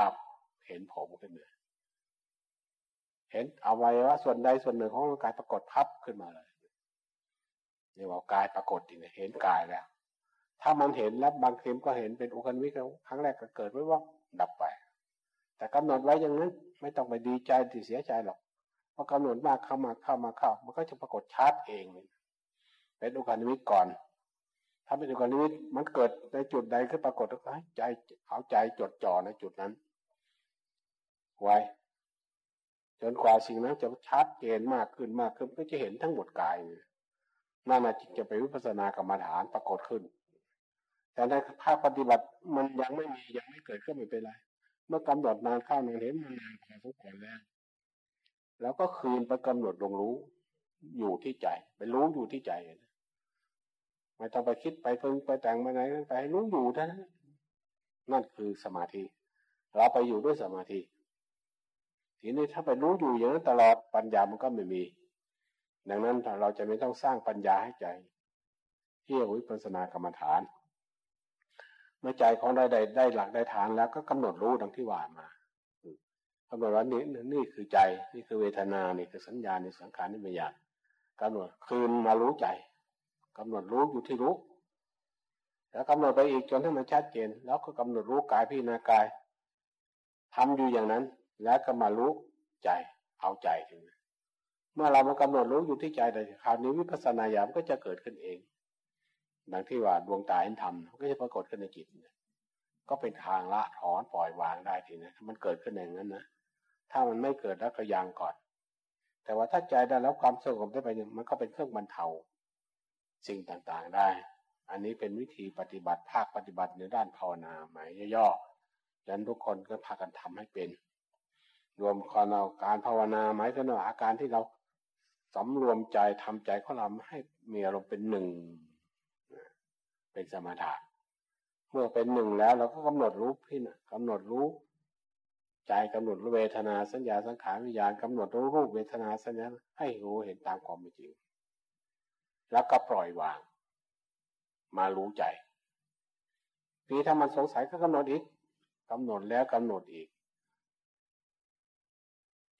เห็นผมขึ้นมาเห็นอวัยวะส่วนใดส่วนหนึ่งของร่างกายปรากฏพับขึ้นมาเลยเนี่ว่ากายปรากฏจริงเห็นกายแล้ว ถ้ามันเห็นแล้วบางทีมก็เห็นเป็นอุกันวิกครั้งแรกก็เกิดไว้ว่าดับไป แต่กำหนดไว้อย่างนั้น ไม่ต้องไปดีใจหรือเสียใจหรอกพอกำหนดมากเข้ามาเข้ามาเข้า มันก็จะปรากฏชาร์ตเองเลย ป็นอุกานิมิตก่อน ถ้าเป็นอุกานิมิตมันเกิดในจุดใดขึ้นปรากฏก็ให้ใจเอาใจจดจ่อในจุดนั้น ไว้ จนกว่าสิ่งนั้นจะชัดเจนมากขึ้นมากขึ้นก็จะเห็นทั้งหมดกายนั่นจิตจะไปวิปัสสนากรรมฐานปรากฏขึ้น แต่ในภาคปฏิบัติมันยังไม่มียังไม่เกิดขึ้นไม่เป็นไร เมื่อกำหนดนานเข้านานเห็นมันนานพอสมควรแล้วแล้วก็คืนไปกำหนดลงรู้อยู่ที่ใจไปรู้อยู่ที่ใจ ไม่ต้องไปคิดไปเพิ่งไปแต่งมาไหนไปรู้อยู่เท่านั้นนั่นคือสมาธิ เราไปอยู่ด้วยสมาธิ ทีนี้ถ้าไปรู้อยู่อย่างนั้นตลอดปัญญามันก็ไม่มี ดังนั้นเราจะไม่ต้องสร้างปัญญาให้ใจ ที่วิปัสสนากรรมฐานเมื่อใจของเราได้ได้หลักได้ฐานแล้วก็กำหนดรู้ดังที่ว่ามากำหนดว่านี่นี่คือใจ นี่คือเวทนา นี่คือสัญญาในสังขารนิมิยานกำหนดคืนมารู้ใจ กำหนดรู้อยู่ที่รู้ แล้วกำหนดไปอีกจนให้มันชัดเจน แล้วก็กำหนดรู้กายพี่นากายทำอยู่อย่างนั้น แล้วก็มารู้ใจ เอาใจถึงเมื่อเรามากำหนดรู้อยู่ที่ใจแต่คราวนี้วิปัสสนาญาณก็จะเกิดขึ้นเองดังที่ว่าดวงตาเห็นธรรมก็จะปรากฏขึ้นในจิตก็เป็นทางละถอนปล่อยวางได้ทีนี้มันเกิดขึ้นอย่างนั้นนะถ้ามันไม่เกิดแล้วก็ยังก่อน แต่ว่าถ้าใจได้แล้วความสงบได้ไปเนี่ยมันก็เป็นเครื่องบรรเทา สิ่งต่างๆได้ อันนี้เป็นวิธีปฏิบัติภาคปฏิบัติในด้านภาวนาหมายย่อๆดังนั้นทุกคนก็พากันทำให้เป็น รวมคอนเอาการภาวนาหมายถึงอาการที่เราสำรวมใจทำใจของเราให้มีอารมณ์เป็นหนึ่ง เป็นสมถะเมื่อเป็นหนึ่งแล้วเราก็กำหนดรู้พี่นะกำหนดรู้ใจกำหนดรู้เวทนาสัญญาสังขารวิญญาณกำหนดรู้รูปเวทนาสัญญาให้รู้เห็นตามความเป็นจริง แล้วก็ปล่อยวาง มารู้ใจทีถ้ามันสงสัยก็กำหนดอีกกำหนดแล้วกำหนดอีก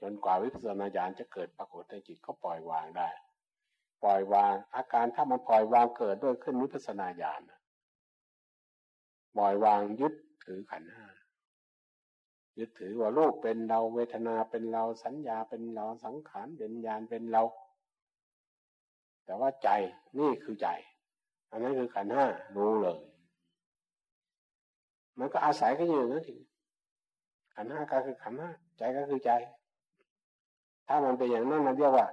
จนกว่าวิปัสสนาญาณจะเกิดปรากฏในจิตก็ปล่อยวางได้ ปล่อยวาง อาการถ้ามันปล่อยวางเกิดด้วยขึ้นวิปัสสนาญาณปล่อยวางยึดถือขันห้ายึดถือว่ารูปเป็นเราเวทนาเป็นเราสัญญาเป็นเราสังขารเป็นญาณเป็นเรา แต่ว่าใจนี่คือใจ อันนั้นคือขันห้ารู้เลย มันก็อาศัยกันอยู่นั่นทีขันห้าก็คือขันห้าใจก็คือใจ ถ้ามันเป็นอย่างนั้นมันเรียกว่า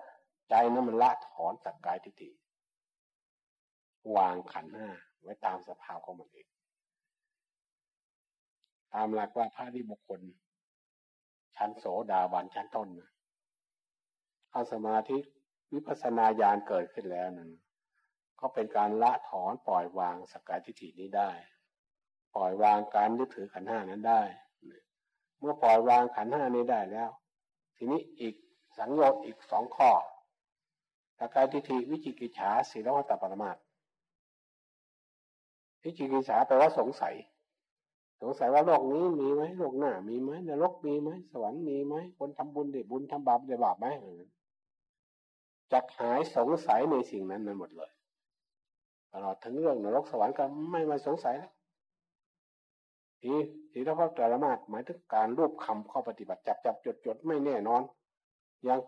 ใจนั้นมันละถอนสักกายทิฏฐิวางขันห้าไว้ตามสภาพของมันเอง ตามหลักว่าพระที่บุคคล ชั้นโสดาบันชั้นต้นนะเข้าสมาธิ วิปัสสนาญาณเกิดขึ้นแล้วนั้นก็เป็นการละถอนปล่อยวางสกายทิฏฐินี้ได้ ปล่อยวางการยึดถือขันห้านั้นได้ เมื่อปล่อยวางขันห้านี้ได้แล้ว ทีนี้อีกสังโยชน์อีกสองข้อตากายทิฏฐิวิจิกิจฉาศีลวัตปรมาตวิจิกิจฉาแปลว่าสงสัย สงสัยว่าโลกนี้มีไหมโลกหน้ามีไหมนรกมีไหมสวรรค์มีไหมคนทำบุญได้บุญทำบาปได้บาปไหม จักหายสงสัยในสิ่งนั้นนั้นหมดเลยตลอดทั้งเรื่องนรกสวรรค์ก็ไม่มาสงสัยแล้วทีทีละพระตรมาสหมายถึงการรวบคำข้อปฏิบัติจับจับจดจดไม่แน่นอน ยัง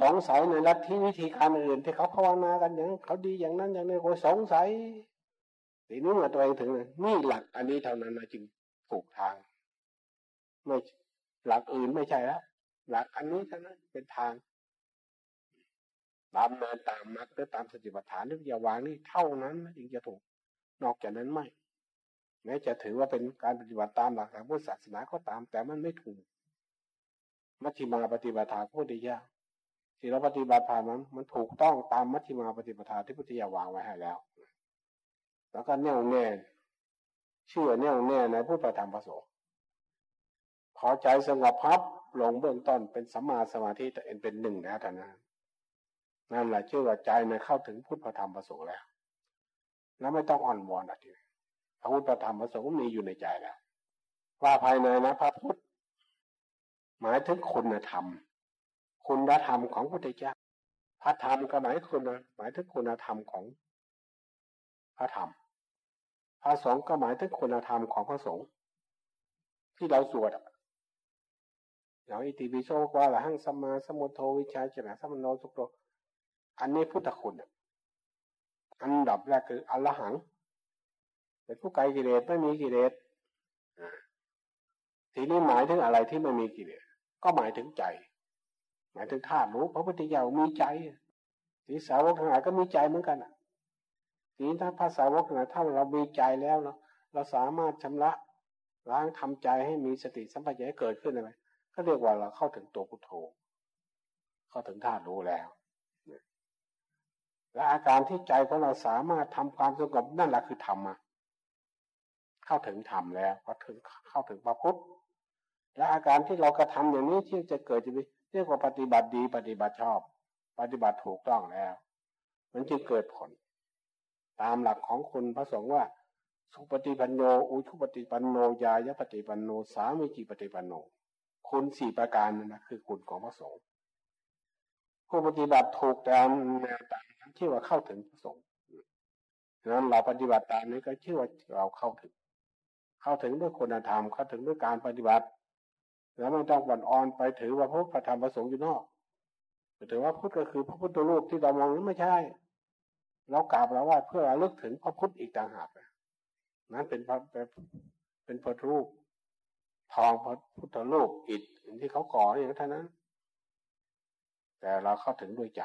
สงสัยในลัทธิวิธีการอื่นที่เขาภาวนากันอย่างเขาดีอย่างนั้นอย่างนี้โอ้สงสัยทีนี้เมื่อตัวเองถึงนี่หลักอันนี้เท่านั้นนะจึงถูกทาง ไม่หลักอื่นไม่ใช่แล้วหลักอันนี้เท่านั้นเป็นทาง ตามเนินตามมรรคหรือตามสติปัฏฐานหรืออย่าวางนี่เท่านั้นจึงจะถูกนอกจากนั้นไม่ แม้จะถือว่าเป็นการปฏิบัติตามหลักทางพุทธศาสนาก็ตาม แต่มันไม่ถูกมัชฌิมาปฏิบัติทางพุทธิยาที่เราปฏิบัติผ่านนั้นมันถูกต้องตามมัชฌิมาปฏิปทาที่พุทธิยาวางไว้ให้แล้ว แล้วก็แน่วแน่เชื่อแน่วแน่ในผู้ประธรรมประสงค์พอใจสงบพับลงเบื้องต้นเป็นสัมมาสมาธิแต่เอ็นเป็นหนึ่งแล้วท่านนั้น นั่นแหละชื่อว่าใจในเข้าถึงพุทธธรรมประสงค์แล้ว แล้วไม่ต้องอ่อนวอนอะไรพระพุทธธรรมพระสงฆ์มีอยู่ในใจแล้ว ว่าภายในนะพระพุทธ หมายถึงคุณธรรม คุณธรรมของพระพุทธเจ้าพระธรรมก็หมายคุณหมายถึงคุณธรรมของพระธรรม พระสงฆ์ก็หมายถึงคุณธรรมของพระสงฆ์ที่เราสวดอย่างอิติปิโสว่าละหังสมาสมุทโทวิชาจนะสัมโนสุโต อันนี้พุทธคุณ อันดับแรกคืออรหัง เป็นผู้ไกลกิเลสไม่มีกิเลสทีนี้หมายถึงอะไรที่ไม่มีกิเลสก็หมายถึงใจ หมายถึงธาตุรู้พระพุทธเจ้ามีใจทีสาวกทั้งหลายก็มีใจเหมือนกันทีนี้ถ้าภาษาวกทั้งหลายถ้าเรามีใจแล้วเราเราสามารถชำระล้างทำใจให้มีสติสัมปชัญญะเกิดขึ้นเลยก็เรียกว่าเราเข้าถึงตัวพุทโธเข้าถึงธาตุรู้แล้ว และอาการที่ใจของเราสามารถทำความสงบนั่นแหละคือธรรมะเข้าถึงธรรมแล้วก็ถึงเข้าถึงพระพุทธและอาการที่เรากระทำอย่างนี้ที่จะเกิดจะมีเรียกว่าปฏิบัติดีปฏิบัติชอบ ปฏิบัติถูกต้องแล้ว มันจึงเกิดผล ตามหลักของคุณพระสงฆ์ว่า สุปฏิปันโนอุชุปฏิปันโนยายปฏิปันโนสามิจิปฏิปันโนคุณสี่ประการนั่นนะคือคุณของพระสงฆ์ผู้ปฏิบัติถูกตามแนวตาม ที่อว่าเข้าถึงพระสงฆ์นั้นเราปฏิบัติตามนี้ก็ชื่อว่าเราเข้าถึง เข้าถึงด้วยคุณธรรมเข้าถึงด้วยการปฏิบัติ แล้วไม่ต้องบั่นอ่อนไปถือว่าพระธรรมประสงค์อยู่นอกถือว่าพุทธก็คือพระพุทธรูปที่เรามองนั้นไม่ใช่ เรากราบเราว่าเพื่อระลึกถึงพระพุทธอีกต่างหากนั้นเป็นพระเป็นพระรูปทองพระพุทธรูปอิฐที่เขาก่ออย่างนั้นแต่เราเข้าถึงด้วยใจ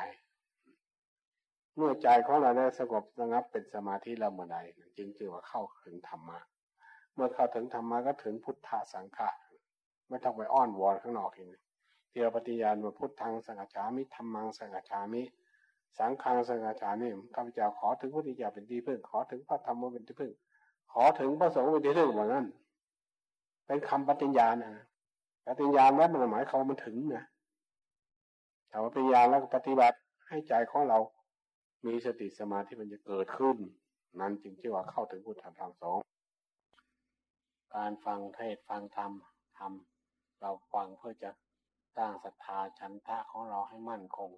เมื่อใจของเราได้สงบระงับเป็นสมาธิแล้วเมื่อใดจึงจือว่าเข้าถึงธรรมะ เมื่อเข้าถึงธรรมะก็ถึงพุทธสังฆะไม่ต้องไปอ้อนวอนข้างนอกทีนี้เทียปฏิญาณว่าพุทธังสังฆามิธรรมังสังฆามิ สังฆาสังฆาชานี่ข้าพเจ้าขอถึงพุทธเจ้าเป็นที่พึ่ง ขอถึงพระธรรมเป็นที่พึ่ง ขอถึงพระสงฆ์เป็นที่พึ่งเหมือนนั้นเป็นคำปฏิญญาณนะปฏิญญาณแล้วมันหมายความมันถึงนะแต่ว่าปฏิญญาณแล้วปฏิบัติให้ใจของเรา มีสติสมาธิมันจะเกิดขึ้น นั้นจึงชื่อว่าเข้าถึงพุทธธรรมสองการฟังเทศฟังธรรมธรรมเราฟังเพื่อจะสร้างศรัทธาชันทะของเราให้มั่นคง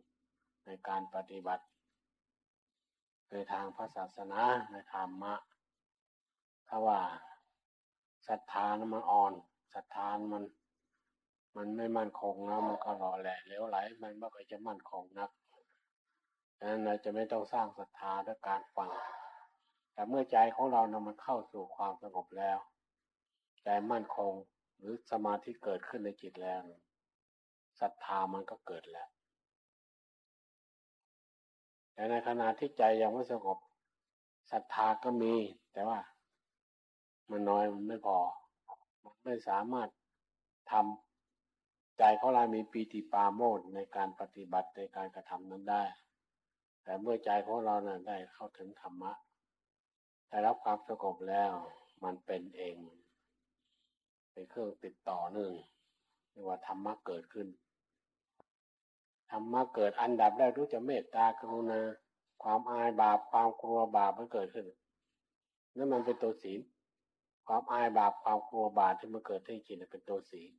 ในการปฏิบัติในทางพระศาสนาในธรรมะถ้าว่าศรัทธามันอ่อนศรัทธามัน มันไม่มั่นคงแล้วมันก็หล่อแหละเลี้ยวไหลมันไม่ค่อยจะมั่นคงนัก ดังนั้นเราจะไม่ต้องสร้างศรัทธาด้วยการฟัง แต่เมื่อใจของเรานำมันเข้าสู่ความสงบแล้ว ใจมั่นคงหรือสมาธิเกิดขึ้นในจิตแล้วศรัทธามันก็เกิดแล้ว แต่ในขณะที่ใจยังไม่สงบศรัทธาก็มี แต่ว่ามันน้อยมันไม่พอ มันไม่สามารถทำใจเของเรามีปีติปาโมดในการปฏิบัติในการกระทำนั้นได้ แต่เมื่อใจของเรานั้นได้เข้าถึงธรรมะได้รับความสงบแล้ว มันเป็นเอง เป็นเครื่องติดต่อหนึ่งเรียกว่าธรรมะเกิดขึ้นธรรมะเกิดอันดับแรกรู้จะเมตตากรุณาความอายบาปความกลัวบาปมันเกิดขึ้นนั่นมันเป็นตัวศีลความอายบาปความกลัวบาปที่มันเกิดที่จิตเป็นตัวศีล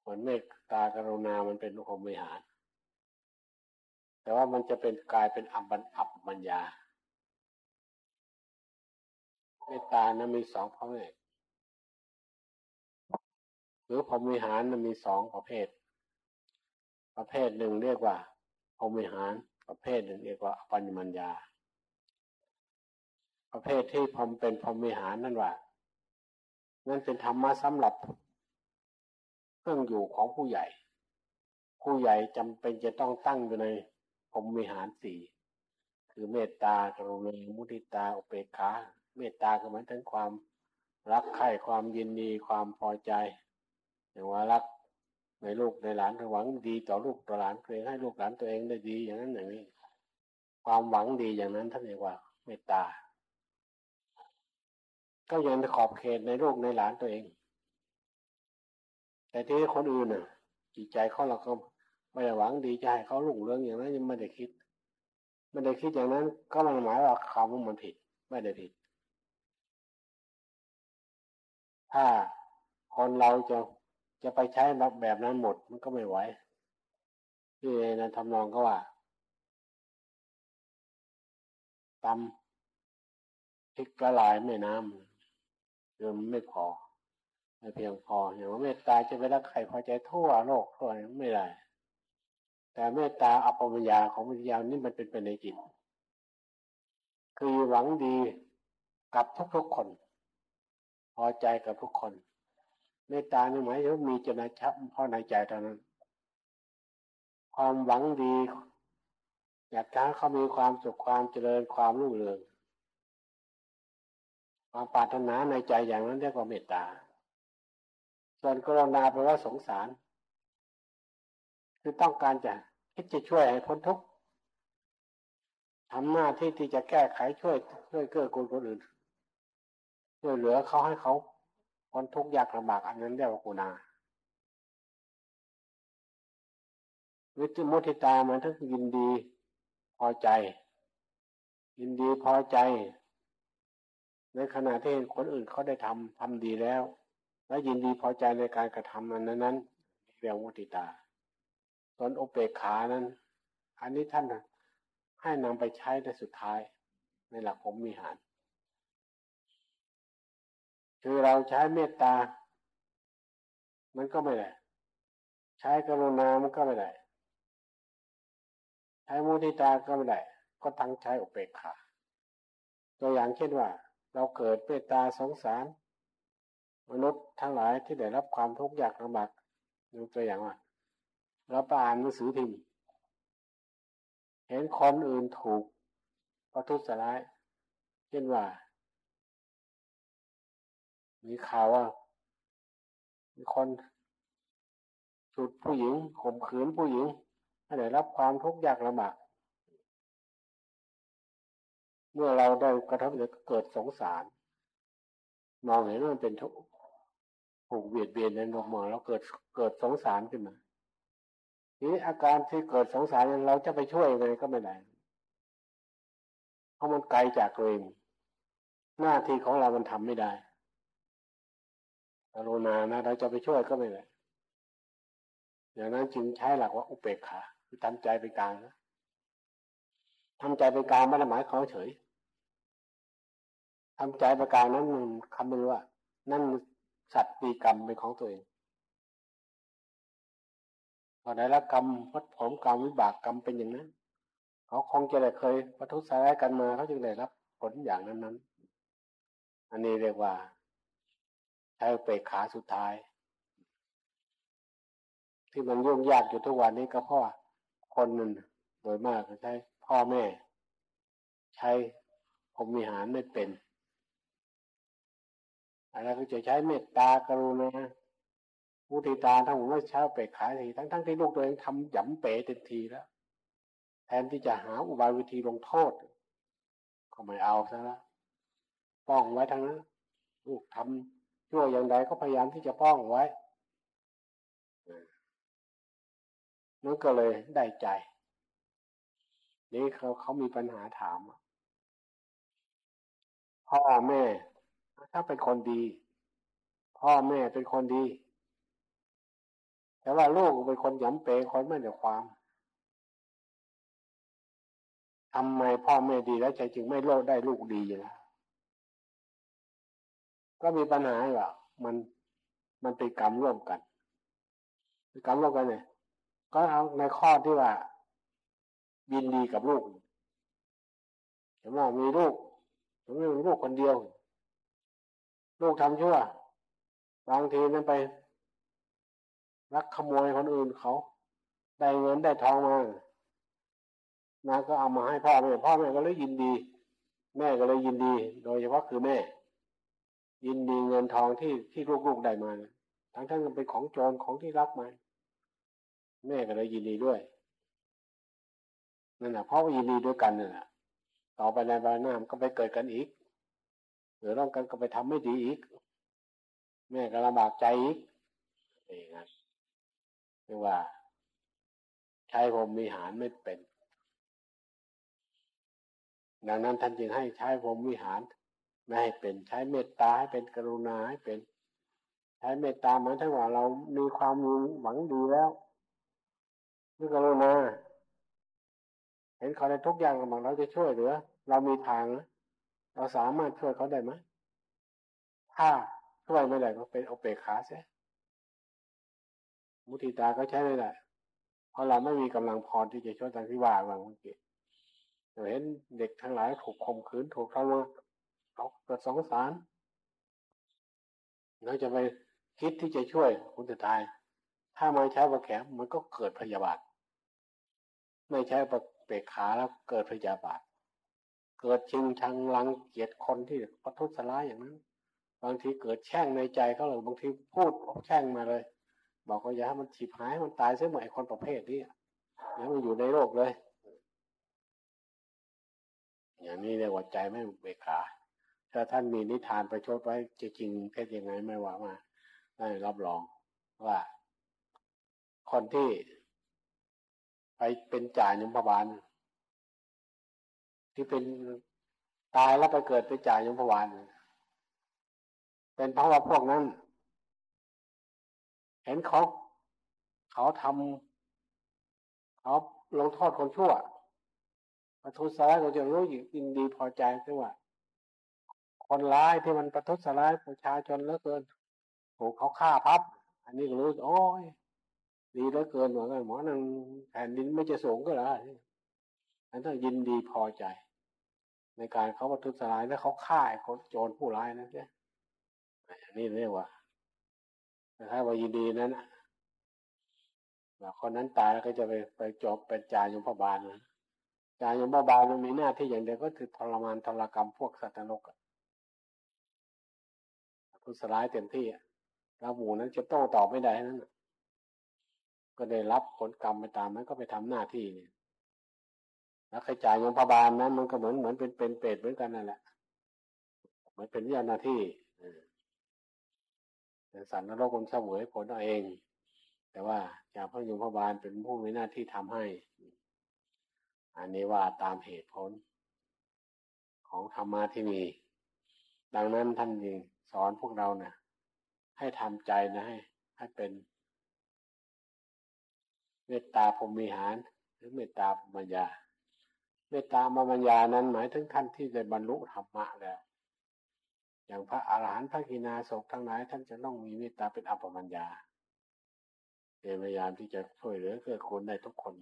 เหมือนเมตตากรุณามันเป็นอุปมิหาร แต่ว่ามันจะเป็นกลายเป็นอับบันอับบัญญาเมตตานะมีสองพระเมตหรือพรหมิหารมีสองประเภท ประเภทหนึ่งเรียกว่าพรหมิหาร ประเภทหนึ่งเรียกว่าปัญญมัญญา ประเภทที่พรมเป็นพรหมิหารนั่นว่านั่นเป็นธรรมะสำหรับเครื่องอยู่ของผู้ใหญ่ ผู้ใหญ่จำเป็นจะต้องตั้งอยู่ใน พรหมิหารสี่คือเมตตากรุณามุทิตาอุเบกขาเมตตาก็หมายถึงความรักใคร่ความยินดีความพอใจอย่างว่ารักในลูกในหลานหวังดีต่อลูกต่อหลานเพื่อให้ลูกหลานตัวเองได้ดี อย่างนั้นอย่างนี้ ความหวังดีอย่างนั้นท่านเรียกว่า เมตตา ก็ยังขอบเขตในลูกในหลานตัวเอง แต่ที่คนอื่นน่ะจิตใจเขาเราก็ ไม่ได้หวังดีจะให้เขาลุ่งเรื่องอย่างนั้นยังไม่ได้คิด ไม่ได้คิดอย่างนั้นก็มันหมายว่าคำว่ามันผิด ไม่ได้ผิด ถ้าคนเราจะจะไปใช้แบบนั้นหมดมันก็ไม่ไหวที่นั้นทำนองก็ว่าตำพริกกระลายแม่น้ำเดิมไม่พอไม่เพียงพออย่างว่าเมตตาจะไปรักใครพอใจทั่วโลกทั่วไม่ได้ แต่เมตตาอัปปมัญญาของวิญญาณนี่มันเป็นไปในจิต คือหวังดีกับทุกๆคน พอใจกับทุกคน เมตตาในหมายถึงมีจนะชับเพราะในใจเท่านั้น ความหวังดี อยากให้เขามีความสุขความเจริญความรุ่งเรืองความปรารถนาในใจอย่างนั้นเรียกว่าเมตตา ส่วนกรุณาแปลว่าสงสาร คือต้องการจะคิดจะช่วยให้พ้นทุกข์ทำหน้าที่ที่จะแก้ไขช่วยช่วยเกื้อกูลคนอื่นช่วยเหลือเขาให้เขาคนทุกข์ยากลำบากอันนั้นเรียกว่ากุณาวิจิมุทิตามันทั้งยินดีพอใจ ยินดีพอใจ ในขณะที่คนอื่นเขาได้ทำทำดีแล้ว และยินดีพอใจในการกระทำนั้นนั้น เรียกมุทิตา ส่วนโอเปกขานั้น อันนี้ท่านให้นำไปใช้ในสุดท้าย ในหลักผมมีหาร คือเราใช้เมตตา มันก็ไม่ได้ ใช้กรุณา มันก็ไม่ได้ ใช้มุทิตาก็ไม่ได้ ก็ตั้งใช้อุเบกขา ตัวอย่างเช่นว่า เราเกิดเมตตาสงสาร มนุษย์ทั้งหลายที่ได้รับความทุกข์ยากลำบากยกตัวอย่างว่า เราไปอ่านหนังสือพิมพ์เห็นคนอื่นถูกประทุษร้ายเช่นว่า มีข่าวว่า มีคนฉุดผู้หญิงข่มขืนผู้หญิงให้ได้รับความทุกข์ยากลำบากเมื่อเราได้กระทบจะเกิดสงสาร มองเห็นว่ามันเป็นทุกข์ถูกเบียดเบียนในโลกมองแล้วเกิดเกิดสงสารขึ้นมา นี้อาการที่เกิดสงสารเราจะไปช่วยอะไรก็ไม่ได้ เพราะมันไกลจากตัวเอง หน้าที่ของเรามันทำไม่ได้กรุณานะเราจะไปช่วยก็ไม่ได้อย่างนั้นจึงใช้หลักว่าอุเบกขาคือทำใจไปกลางนะทำใจไปกลางไม่ได้หมายเขาเฉยทำใจไปกลางนั้นมันคำนึงว่า นั่นสัตว์ปีกรรมเป็นของตัวเอง พอได้รับกรรมวัดผมกรรมวิบากกรรมเป็นอย่างนั้น เขาคงจะได้เคยประทุษร้ายกันมาเขาจึงได้รับผลอย่างนั้นนั้น อันนี้เรียกว่าใช้เปขาสุดท้าย ที่มันยุ่งยากอยู่ทุกวันนี้ก็เพราะคนนึงโดยมากใช้พ่อแม่ ใช้ผมมีหารไม่เป็นอะไรก็จะใช้เมตตากรุณา มุทิตาทั้งหมดไม่ใช้าเปกขาทีทั้งทั้งที่ลูกตัวเองทำหยำเป๋เต็มทีแล้ว แทนที่จะหาอุบายวิธีลงโทษ ก็ไม่เอาซะละป้องไว้ทั้งนั้นลูกทำชั่วอย่างใดก็พยายามที่จะป้องไว้นั่นก็เลยได้ใจ นี่เขาเขามีปัญหาถามพ่อแม่ ถ้าเป็นคนดี พ่อแม่เป็นคนดี แต่ว่าลูกเป็นคนหยำเปคนไม่ได้ความทำไมพ่อแม่ดีแล้วใจจึงไม่โลดได้ลูกดีอย่างนี้ก็มีปัญหาว่ามันมันเป็นกรรมร่วมกันเป็นกรรมร่วมกันเนี่ยก็เอาในข้อที่ว่าบินดีกับลูกเห็นว่ามีลูกผมมีลูกคนเดียว ลูกทำชั่ว บางทีนั้นไป ลักขโมยคนอื่นเขา ได้เงินได้ทองมานาก็เอามาให้พ่อแม่พ่อแม่ก็เลยยินดี แม่ก็เลยยินดี โดยเฉพาะคือแม่ ยินดีเงินทองที่ที่ลูกๆได้มาทั้งทั้งเป็นของโจรของที่รักมาแม่ก็เลยยินดีด้วยนั่นแหละเพราะว่ายินดีด้วยกันนั่นแหละต่อไปในบานหน้าก็ไปเกิดกันอีกหรือต้องกันก็ไปทำไม่ดีอีก แม่ก็ลำบากใจอีกอย่นะ เรียกว่า ใช้ผมมีหารไม่เป็น ดังนั้นท่านจึงให้ใช้ผมวิหาร ไม่ให้เป็นใช้เมตตาให้เป็นกรุณาให้เป็น ใช้เมตตาหมายถึงว่าเรามีความหวังดีแล้วนี่กรุณาเห็นเขาในทุกอย่างกำลังเราจะช่วยเหลือเรามีทางเราสามารถช่วยเขาได้ไหมถ้าช่วยไม่ได้ก็เป็นเอาเปกขาเสีย มุติตาก็ใช้ไม่ได้เพราะเราไม่มีกำลังพอที่จะช่วยทางที่ว่าบางเมื่อกี้เห็นเด็กทั้งหลายถูกข่มขืนถูกทำมาเขาเกิดสงสารเราจะไปคิดที่จะช่วยคุณสุดท้าย ถ้าไม่ใช้ประแขมมันก็เกิดพยาบาท ไม่ใช้ประเปกขาแล้วเกิดพยาบาท เกิดชิงชังลังเกียดคนที่ประทุษร้ายอย่างนั้น บางทีเกิดแช่งในใจเขาเลยบางทีพูดแช่งมาเลย บอกว่าอย่าให้มันฉีบหายมันตายเสียเหมือนคนประเภทนี้อย่ามันอยู่ในโลกเลย อย่างนี้เรียกว่าใจไม่เบิกขาถ้าท่านมีนิทานประชดไว้จะจริงเท็จยังไงไม่ว่ามาได้รับรองว่า คนที่ ไปเป็นจ่ายยมพบาลที่เป็นตายแล้วไปเกิดไปจ่ายยมพวานเป็นเพราะว่าพวกนั้น เห็นเขาเขาทำเขาลงโทษคนชั่วประทุษร้ายเราจะรู้ยินดีพอใจคือว่า คนร้ายที่มันประทุษร้ายประชาชนเหลือเกินถูกเขาฆ่าพับ อันนี้ก็รู้โอ้ยดีเหลือเกินเหมือนกันหมอนั่งแผ่นดินไม่จะสูงก็แล้วอันนั้นยินดีพอใจ ในการเขาประทุษร้ายแล้วเขาฆ่าคนโจรผู้ร้ายนะเนี่ยอันนี้เรียกว่า ถ้าว่ายินดีนั้นคนนั้นตายแล้วก็จะไปไปจบเป็นจายมพบาลนะจายมพบาลมันมีหน้าที่อย่างเดียวก็คือทรมานทรกรรมพวกสัตว์นรกทุสร้ายเต็มที่แล้วหมู่นั้นจะโต้ตอบไม่ได้นั้นก็ได้รับผลกรรมไปตามนั้นก็ไปทำหน้าที่เนี่ยแล้วใครจ่ายยมพบาลนั้นมันก็เหมือนเหมือนเป็นเป็นเปรตเหมือนกันนั่นแหละเหมือนเป็นเจ้าหน้าที่ สันนรกคนเสวยผลเอาเอง แต่ว่าจากพระยมพบาลเป็นผู้มีหน้าที่ทำให้ อันนี้ว่าตามเหตุผล ของธรรมะที่มี ดังนั้นท่านยิงสอนพวกเราเนะ่ยให้ทำใจนะให้ให้เป็น เมตตาพรมิหาร หรือเมตตาพรหมญาเมตตามามัญญานั้นหมายถึงท่านที่ได้บรรลุธรรมะแล้ว อย่างพระอาหารหันต์พระกินาศกทั้งหลายท่านจะต้องมีเมตตาเป็นอัปปมัญญาพยายามที่จะช่วยเหลือเกื้อกูลได้ทุกคน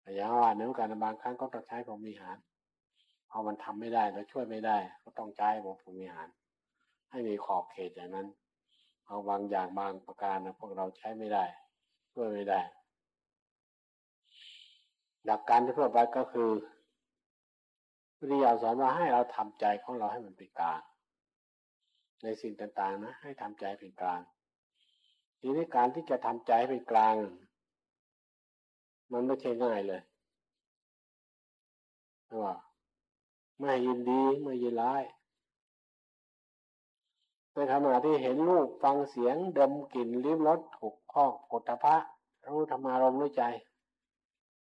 แต่อย่างว่าเนื้อการบางครั้งก็ต้องใช้ผมมีหารพอมันทำไม่ได้แล้วช่วยไม่ได้ ก็ต้องใช้ผมมีหาร ให้มีขอบเขตอย่างนั้นเอาบางอย่างบางประการนะพวกเราใช้ไม่ได้ ช่วยไม่ได้ หลักการที่ทั่วไปก็คือ พุทธิยาสอนว่าให้เราทำใจของเราให้มันเป็นกลางในสิ่งต่างๆนะ ให้ทำใจเป็นกลาง ทีนี้การที่จะทำใจให้เป็นกลาง มันไม่ใช่ง่ายเลยว่าไม่ยินดีไม่ยินร้ายในขณะที่เห็นรูปฟังเสียงดมกลิ่นลิ้มรสถูกข้องผลทพะรู้ธรรมารมด้วยใจ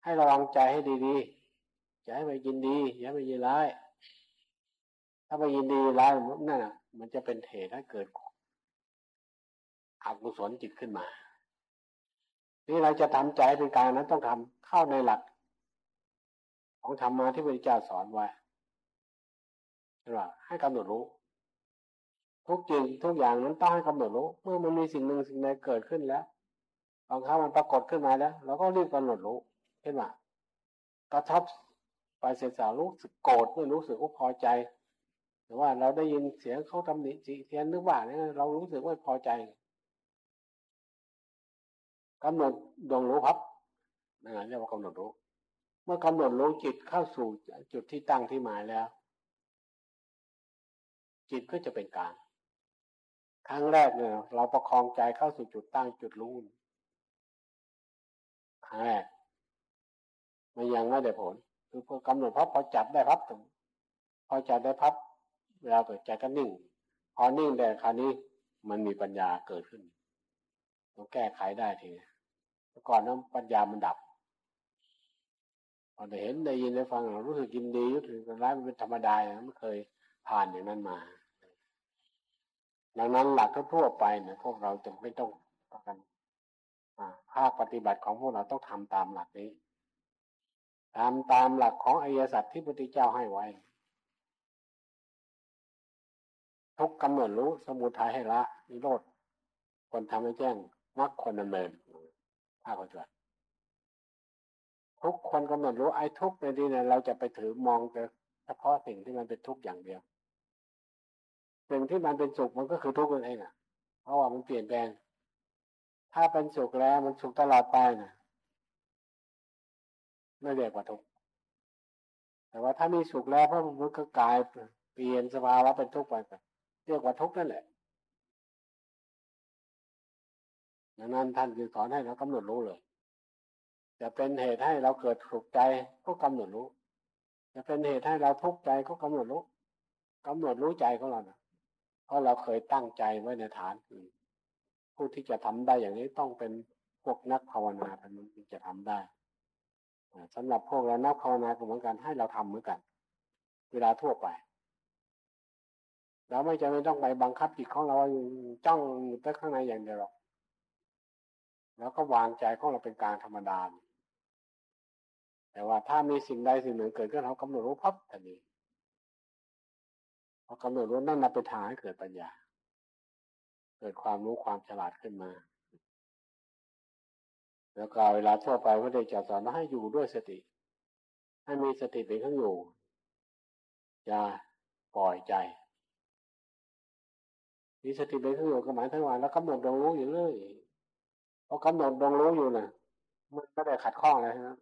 ให้ระวังใจให้ดีๆ จะให้ไปยินดี อย่าไปยินร้าย ถ้าไปยินดีร้ายนั่นอะ มันจะเป็นเหตุให้เกิดอกุศลจิตขึ้นมา นี่เราจะทำใจเป็นกลางนั้นต้องทำเข้าในหลัก ของธรรมาที่พระเจ้าสอนไว้ใช่ไหมให้กำหนดรู้ ทุกจริงทุกอย่างนั้นต้องให้กำหนดรู้ เมื่อมันมีสิ่งหนึ่งสิ่งใดเกิดขึ้นแล้วบางครั้งมันปรากฏขึ้นมาแล้วเราก็รีบกำหนดรู้เห็นไหมกระทบ ไปเสียสารู้สึกโกรธไม่รู้สึกว่าพอใจหรือว่าเราได้ยินเสียงเขาทำหนิจิเทียนนึกว่าเนี่ยเรารู้สึกว่าพอใจกำหนดดวงรู้ครับนั่นเรียกว่ากำหนดรู้ เมื่อกำหนดรู้จิตเข้าสู่จุดที่ตั้งที่หมายแล้ว จิตก็จะเป็นกลางครั้งแรกเนี่ยเราประคองใจเข้าสู่จุดตั้งจุดรู้ครั้งแรกมันยังไม่ได้ผล คือพอกำหนดพับพอจับได้พับถึงพอจับได้พับ เวลาเกิดใจก็นิ่ง พอนิ่งแต่คราวนี้ มันมีปัญญาเกิดขึ้นต้องแก้ไขได้ทีเมื่ก่อนนั้นปัญญามันดับพอได้เห็นได้ยินได้ฟังรู้สึกยินดีรู้สึกร้ายมันเป็นธรรมดาไม่เคยผ่านอย่างนั้นมา ดังนั้นหลักทั่วไปเนี่ยพวกเราจะไม่ต้องกันภาคปฏิบัติของพวกเราต้องทำตามหลักนี้ ตามตามหลักของอริยสัจที่พุทธเจ้าให้ไว้ ทุกกำหนดรู้สมุทัยให้ละนิโรธคนทำให้แจ้งมรรคคนดำเนินภาคปฏิบัติทุกคนกำหนดรู้ไอ้ทุกในที่นี้เราจะไปถือมองแต่เฉพาะสิ่งที่มันเป็นทุกอย่างเดียว สิ่งที่มันเป็นสุขมันก็คือทุกนั่นเองอะเพราะว่ามันเปลี่ยนแปลง ถ้าเป็นสุขแล้วมันสุขตลอดไปนะ ไม่เรียกว่าทุกข์แต่ว่าถ้ามีสุขแล้วพระมันก็กลายเปลี่ยนสภาวะเป็นทุกข์ไปเรียกว่าทุกข์นั่นแหละดังนั้นท่านจึงสอนให้เรากำหนดรู้เลยจะเป็นเหตุให้เราเกิดสุขใจก็กำหนดรู้จะเป็นเหตุให้เราทุกข์ใจก็กำหนดรู้กำหนดรู้ใจของเรานะเพราะเราเคยตั้งใจไว้ในฐานคือผู้ที่จะทำได้อย่างนี้ต้องเป็นพวกนักภาวนาท่านั้นจึงจะทำได้ สำหรับพวกเรานักภาวนาก็เหมือนกันให้เราทำเหมือนกัน เวลาทั่วไป เราไม่จำเป็นต้องไปบังคับจิตของเราจ้องอยู่แต่ข้างในอย่างเดียวหรอกแล้วก็วางใจของเราเป็นกลางธรรมดา แต่ว่าถ้ามีสิ่งใดสิ่งหนึ่งเกิดขึ้นเรากำหนดรู้พับทันทีพอกำหนดรู้นั่นนับเป็นทางให้เกิดปัญญา เกิดความรู้ความฉลาดขึ้นมา แล้วก็เวลาทั่วไปพระเดชจะสอนให้อยู่ด้วยสติ ให้มีสติเป็นข้างอยู่อย่าปล่อยใจมีสติเป็นข้างอยู่ก็หมายถึงว่าแล้วกำหนดดวงรู้อยู่เรื่อยพอกำหนดดวงรู้อยู่นะ่ะมันไม่ได้ขัดข้องอะไรนะ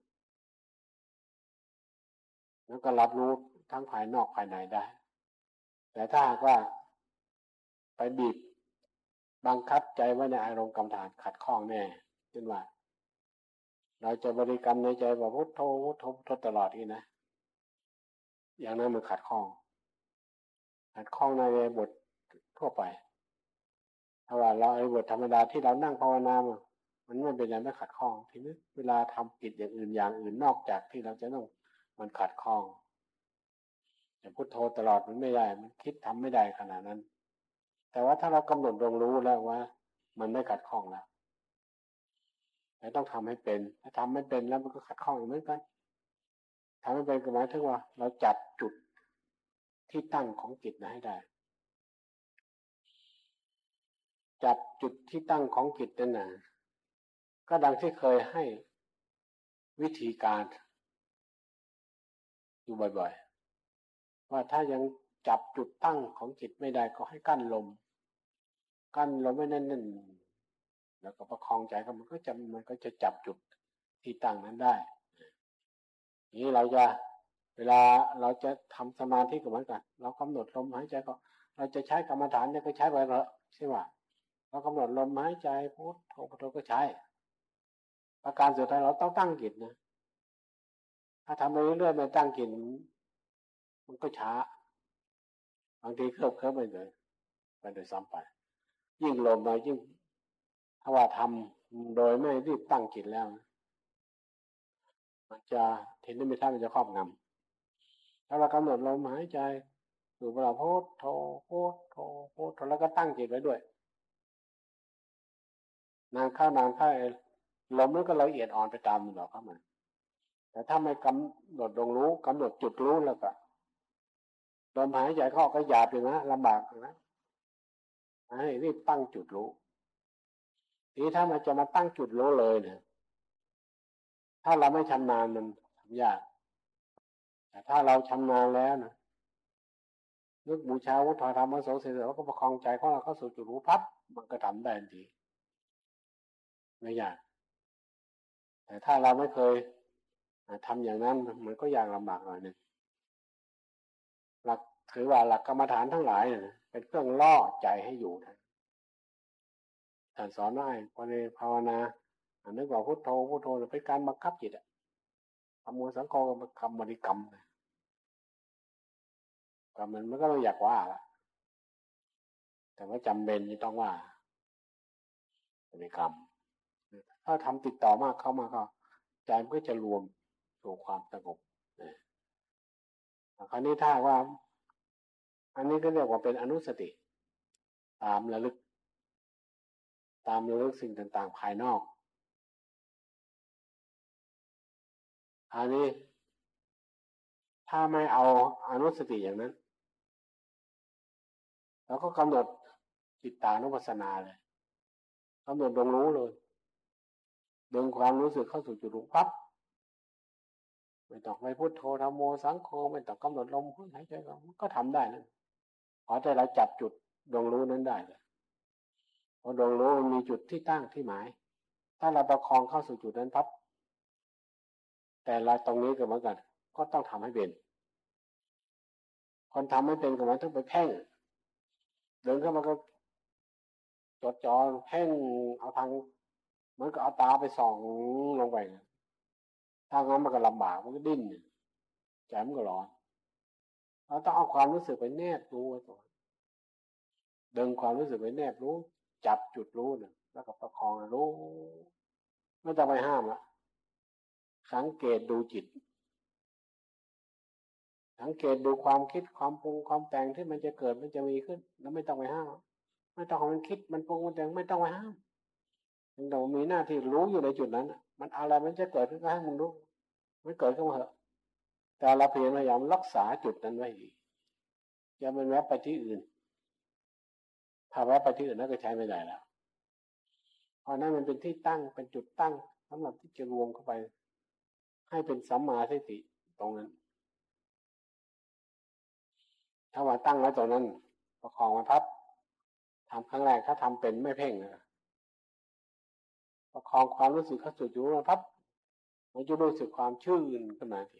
แล้วก็รับรู้ทั้งภายนอกภายในได้ แต่ถ้าหากว่าไปบีบบังคับใจไว้ในอารมณ์กรรมฐานขัดข้องแน่เช่นว่า เราจะบริกรรมในใจว่าพุทโธพุทโธพุทโธตลอดนี่นะ อย่างนั้นมันขัดข้อง ขัดข้องในบททั่วไปถ้าว่าเราไอ้บทธรรมดาที่เรานั่งภาวนามันไม่เป็นอะไรไม่ขัดข้อง ทีนี้เวลาทำกิจอย่างอื่นอย่างอื่นนอกจากที่เราจะต้องมันขัดข้องจะพุทโธตลอดมันไม่ได้ มันคิดทำไม่ได้ขนาดนั้น แต่ว่าถ้าเรากำหนดรงรู้แล้วว่า มันไม่ขัดข้องแล้ว แต่ต้องทำให้เป็น ถ้าทำไม่เป็นแล้วมันก็ขัดข้องเหมือนกันทำให้เป็นก็หมายถึงว่า เราจับจุดที่ตั้งของจิตนะให้ได้ จับจุดที่ตั้งของจิตนั่นนะก็ดังที่เคยให้วิธีการอยู่บ่อยๆ ว่าถ้ายังจับจุดตั้งของจิตไม่ได้ก็ให้กั้นลม กั้นลมไม่แน่นๆ แล้วก็ประคองใจก็มันก็จะมันก็จะจับจุดที่ตั้งนั้นได้ นี้เราจะเวลาเราจะทำสมาธิก็เหมือนกัน เรากำหนดลมหายใจก็ เราจะใช้กรรมฐานเนี่ยก็ใช้ไปเถอะใช่ไหมเรากำหนดลมหายใจพุทโธพุทโธก็ใช้ประการสุดท้ายเราต้องตั้งจิตนะ ถ้าทำไปเรื่อยๆไม่ตั้งกินมันก็ช้า บางทีเคลิบเคลิบไปเลยไปโดยซ้ำไป ยิ่งลมมายิ่ง ถ้าว่าทำโดยไม่รีบตั้งกินแล้ว มันจะเทนนิไม่ท่ามันจะครอบงำถ้าเรากำหนดลมหายใจสูบเราโพดโทโพดโทโพดโทแล้วก็ตั้งจิตไว้ด้วย นานเข้านานเข้าลมมันก็ละเอียดอ่อนไปตามมันหรอกครับมันแต่ถ้าไม่กำหนดลงรู้กำหนดจุดรู้แล้วก็ลมหายใจเข้าก็หยาบอยู่นะลำบากนะให้รีบตั้งจุดรู้ ทีถ้ามันจะมาตั้งจุดรู้เลยเนี่ยถ้าเราไม่ชำนาญมันทำยาก แต่ถ้าเราชำนาญแล้วนะนึกบูชาวุฒธรรมโสเสร็จแล้วก็ประคองใจของเราเข้าสู่จุดรู้พับมันก็ทำได้ทันทีไม่ยาก แต่ถ้าเราไม่เคยทำอย่างนั้นมันก็ยากลำบากหน่อยหนึ่งหลักถือว่าหลักกรรมฐานทั้งหลายเนี่ยเป็นเครื่องล่อใจให้อยู่นะ ท่านสอนว่าพอในภาวนาอันนึกว่าพุทโธพุทโธเป็นการบังคับจิตอะทำมูลสังโฆกับคำบริกรรมก็มันมันก็ไม่อยากว่าละแต่ว่าจำเป็นที่ต้องว่าบริกรรม ถ้าทำติดต่อมากเข้ามาก็ใจมันก็จะรวมสู่ความสงบคราวนี้ถ้าว่า อันนี้ก็เรียกว่าเป็นอนุสติ ตามระลึก ตามระลึกสิ่งต่าง ๆ ภายนอก อันนี้ ถ้าไม่เอาอนุสติอย่างนั้นเราก็กำหนดจิตตานุปัสสนาเลยกำหนดดวงรู้เลยดึงความรู้สึกเข้าสู่จุดรู้ปั๊บไม่ต้องไปพุทโธธรรมโมสังโฆไม่ต้องกำหนดลมหายใจก็ทำได้นะขอแต่เราจับจุดดวงรู้นั้นได้เลย พอดวงรู้มันมีจุดที่ตั้งที่หมาย ถ้าเราประคองเข้าสู่จุดนั้นพับแต่เราตรงนี้ก็เหมือนกัน ก็ต้องทำให้เป็น คนทำไม่เป็นก็มันต้องไปแพ่ง เดินเข้ามาก็จดจ่อแพ่งเอาทางมันก็เอาตาไปส่องลงไปถ้างั้นมันก็ลำบากมันก็ดิ้นใจมันก็ร้อนเราต้องเอาความรู้สึกไปแนบรู้ไว้ก่อนดึงความรู้สึกไปแนบรู้ จับจุดรู้เนี่ยแล้วก็ประคองรู้ไม่ต้องไปห้ามละสังเกตดูจิต สังเกตดูความคิดความปรุงความแต่งที่มันจะเกิดมันจะมีขึ้น แล้วไม่ต้องไปห้าม ไม่ต้องมันคิดมันปรุงมันแต่งไม่ต้องไปห้ามเรามีหน้าที่รู้อยู่ในจุดนั้นมันอะไรมันจะเกิดขึ้นก็ให้มึงรู้ไม่เกิดขึ้นมาเหอะ แต่เราเพียรพยายามรักษาจุดนั้นไว้อย่ามันแวะไปที่อื่น ถ้าวะไปที่อื่นนั่นก็ใช้ไม่ได้แล้วเพราะนั้นมันเป็นที่ตั้งเป็นจุดตั้งสำหรับที่จะรวมเข้าไป ให้เป็นสัมมาทิฏฐิตรงนั้น ถ้าว่าตั้งไว้ตรงนั้น ประคองมาพับทำครั้งแรกถ้าทำเป็นไม่เพ่งนะประคองความรู้สึกเข้าสู่อยู่นะครับมันจะรู้สึกความชื่นขึ้นมาที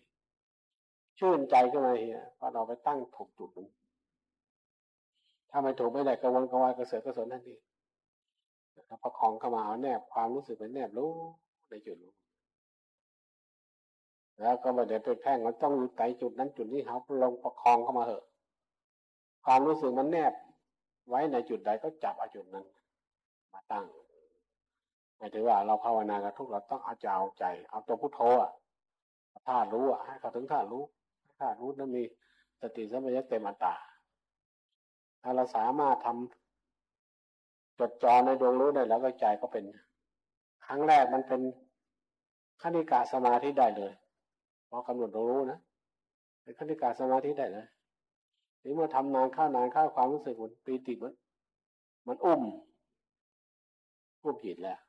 ชื่นใจขึ้นมาทีพอเราไปตั้งถูกจุดนั้น ถ้าไม่ถูกไม่ได้กระวนกระวายกระเสือกกระสนทันทีประคองเข้ามาเอาแนบความรู้สึกเป็นแนบรู้ในจุดรู้แล้วก็ไม่ได้ไปแพ่งมันต้องอยู่ใจจุดนั้นจุดนี้ครับลงประคองเข้ามาเถอะ ความรู้สึกมันแนบ ไว้ในจุดใดก็จับเอาจุดนั้น มาตั้งหมายถึงว่าเราภาวนากับทุกเราต้องเอาใจเอาใจ เอาตัวพุทโธอะถ้ารู้อะให้เขาถึงถ้ารู้ถ้ารู้นั้นมีสติสัมปชัญญะเต็มอัตตา ถ้าเราสามารถทำจดจ่อในดวงรู้ได้แล้วก็ใจก็เป็น ครั้งแรกมันเป็นขณิกาสมาธิได้เลยพอกำหนดรู้นะเป็นขณิกาสมาธิได้เลยนี่เมื่อทำนานข้าวนานข้าความรู้สึกมันปีติมันมันอุ้มอุ้มผิดแล้ว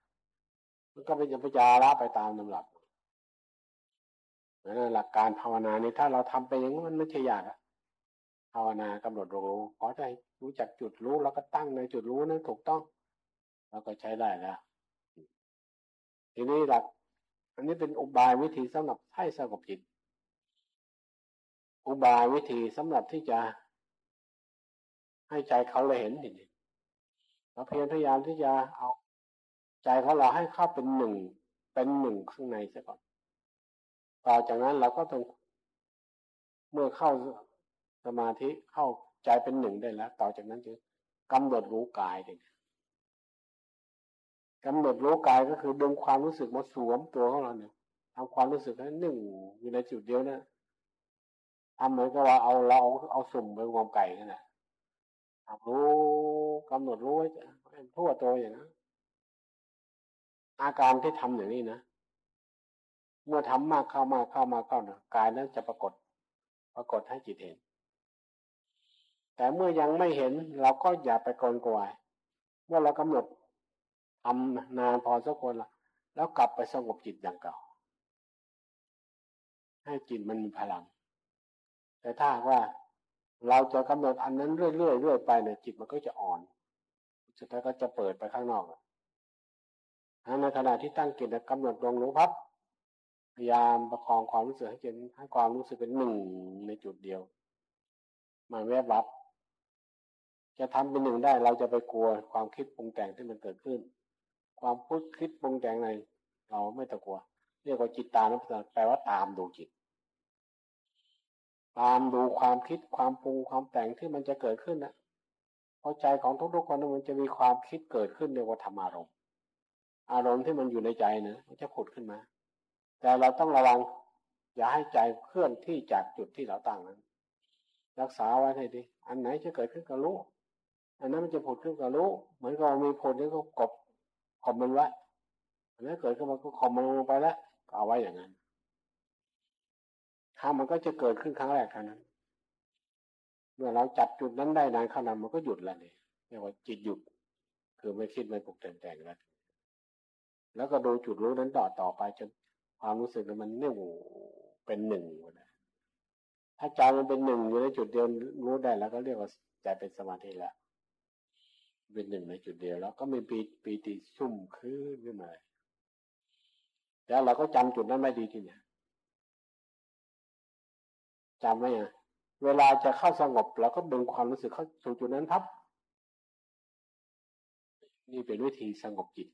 มันก็เป็นปัญญาละไปตามลำดับนั่นหลักการภาวนานี่ถ้าเราทำไปอย่างนั้นมันไม่ใช่ยากอะ ภาวนากำหนดรู้ขอให้รู้จักจุดรู้แล้วก็ตั้งในจุดรู้นั้นถูกต้อง แล้วก็ใช้ได้แล้วทีนี้หลัก อันนี้เป็นอุบายวิธีสำหรับให้สงบจิต อุบายวิธีสำหรับที่จะ ให้ใจเขาเลยเห็นทีนี้เราเพียรพยายามที่จะเอาใจของเราให้เข้าเป็นหนึ่งเป็นหนึ่งข้างในซะก่อน ต่อจากนั้นเราก็ต้องเมื่อเข้า สมาธิเข้าใจเป็นหนึ่งได้แล้ว ต่อจากนั้นจึงกำหนดรู้กายเองกำหนดรู้กายก็คือดึงความรู้สึกมาสวมตัวของเราเนี่ยทำความรู้สึกให้หนึ่งอยู่ในจุดเดียวนะทำเหมือนกับว่าเอาเราเอาเอาสุ่มไปงอมไก่นั่นแหละรู้กำหนดรู้ไว้ทั่วตัวอย่างนั้นอาการที่ทำอย่างนี้นะเมื่อทำมากเข้ามากเข้ามากเข้านะกายนั้นจะปรากฏ ปรากฏให้จิตเห็น แต่เมื่อยังไม่เห็นเราก็อย่าไปกลกวายเมื่อเรากำหนดทำนานพอสักคนละแล้วกลับไปสงบจิตอย่างเก่า ให้จิตมันมีพลัง แต่ถ้าว่าเราจะกำหนดอันนั้นเรื่อยๆเรื่อยไปเนี่ยจิตมันก็จะอ่อน สุดท้ายก็จะเปิดไปข้างนอกในขณะที่ตั้งจิตกำหนดดวงรู้พับพยายามประคองความรู้สึกให้เจนให้ความรู้สึกเป็นหนึ่งในจุดเดียว มันแวบวับ จะทำเป็นหนึ่งได้เราจะไปกลัวความคิดปรุงแต่งที่มันเกิดขึ้น ความพูดคิดปรุงแต่งใน เราไม่ตะกลัว เรียกว่าจิตตานุปัสสนาแปลว่าตามดูจิต ตามดูความคิดความปรุงความแต่งที่มันจะเกิดขึ้นนะเพราะใจของทุกๆคนมันจะมีความคิดเกิดขึ้นเรียกว่าธรรมอารมณ์อารมณ์ที่มันอยู่ในใจนะมันจะผุดขึ้นมา แต่เราต้องระวัง อย่าให้ใจเคลื่อนที่จากจุดที่เราตั้งนั้น รักษาไว้ให้ดี อันไหนจะเกิดขึ้นก็รู้ อันนั้นมันจะผุดขึ้นกับรู้เหมือนกับมีผลนี่ก็กบขอบมันไว้อันนั้นเกิดขึ้นมาก็ขอบมันลงไปแล้วก็เอาไว้อย่างนั้นถ้ามันก็จะเกิดขึ้นครั้งแรกเท่านั้น เมื่อเราจับจุดนั้นได้นานเขนาดมันก็หยุดแล้วนี่เรียกว่าจิตหยุด คือไม่คิดไม่ปลุกแต่งแต่งแล้วแล้วก็ดูจุดรู้นั้นต่อต่อไปจนความรู้สึกมันเนี่ยเป็นหนึ่งนะถ้าใจมันเป็นหนึ่งอยู่ในจุดเดียวรู้ได้แล้วก็เรียกว่าใจเป็นสมาธิแล้ว เป็นหนึ่งในจุดเดียว แล้วก็มีปีปีติชุ่มคืนขึ้นมาแล้วเราก็จำจุดนั้นไม่ดีทีเนี่ยจำไว้ไงเวลาจะเข้าสงบเราก็ดึงความรู้สึกเข้าสู่จุดนั้นทับ นี่เป็นวิธีสงบจิต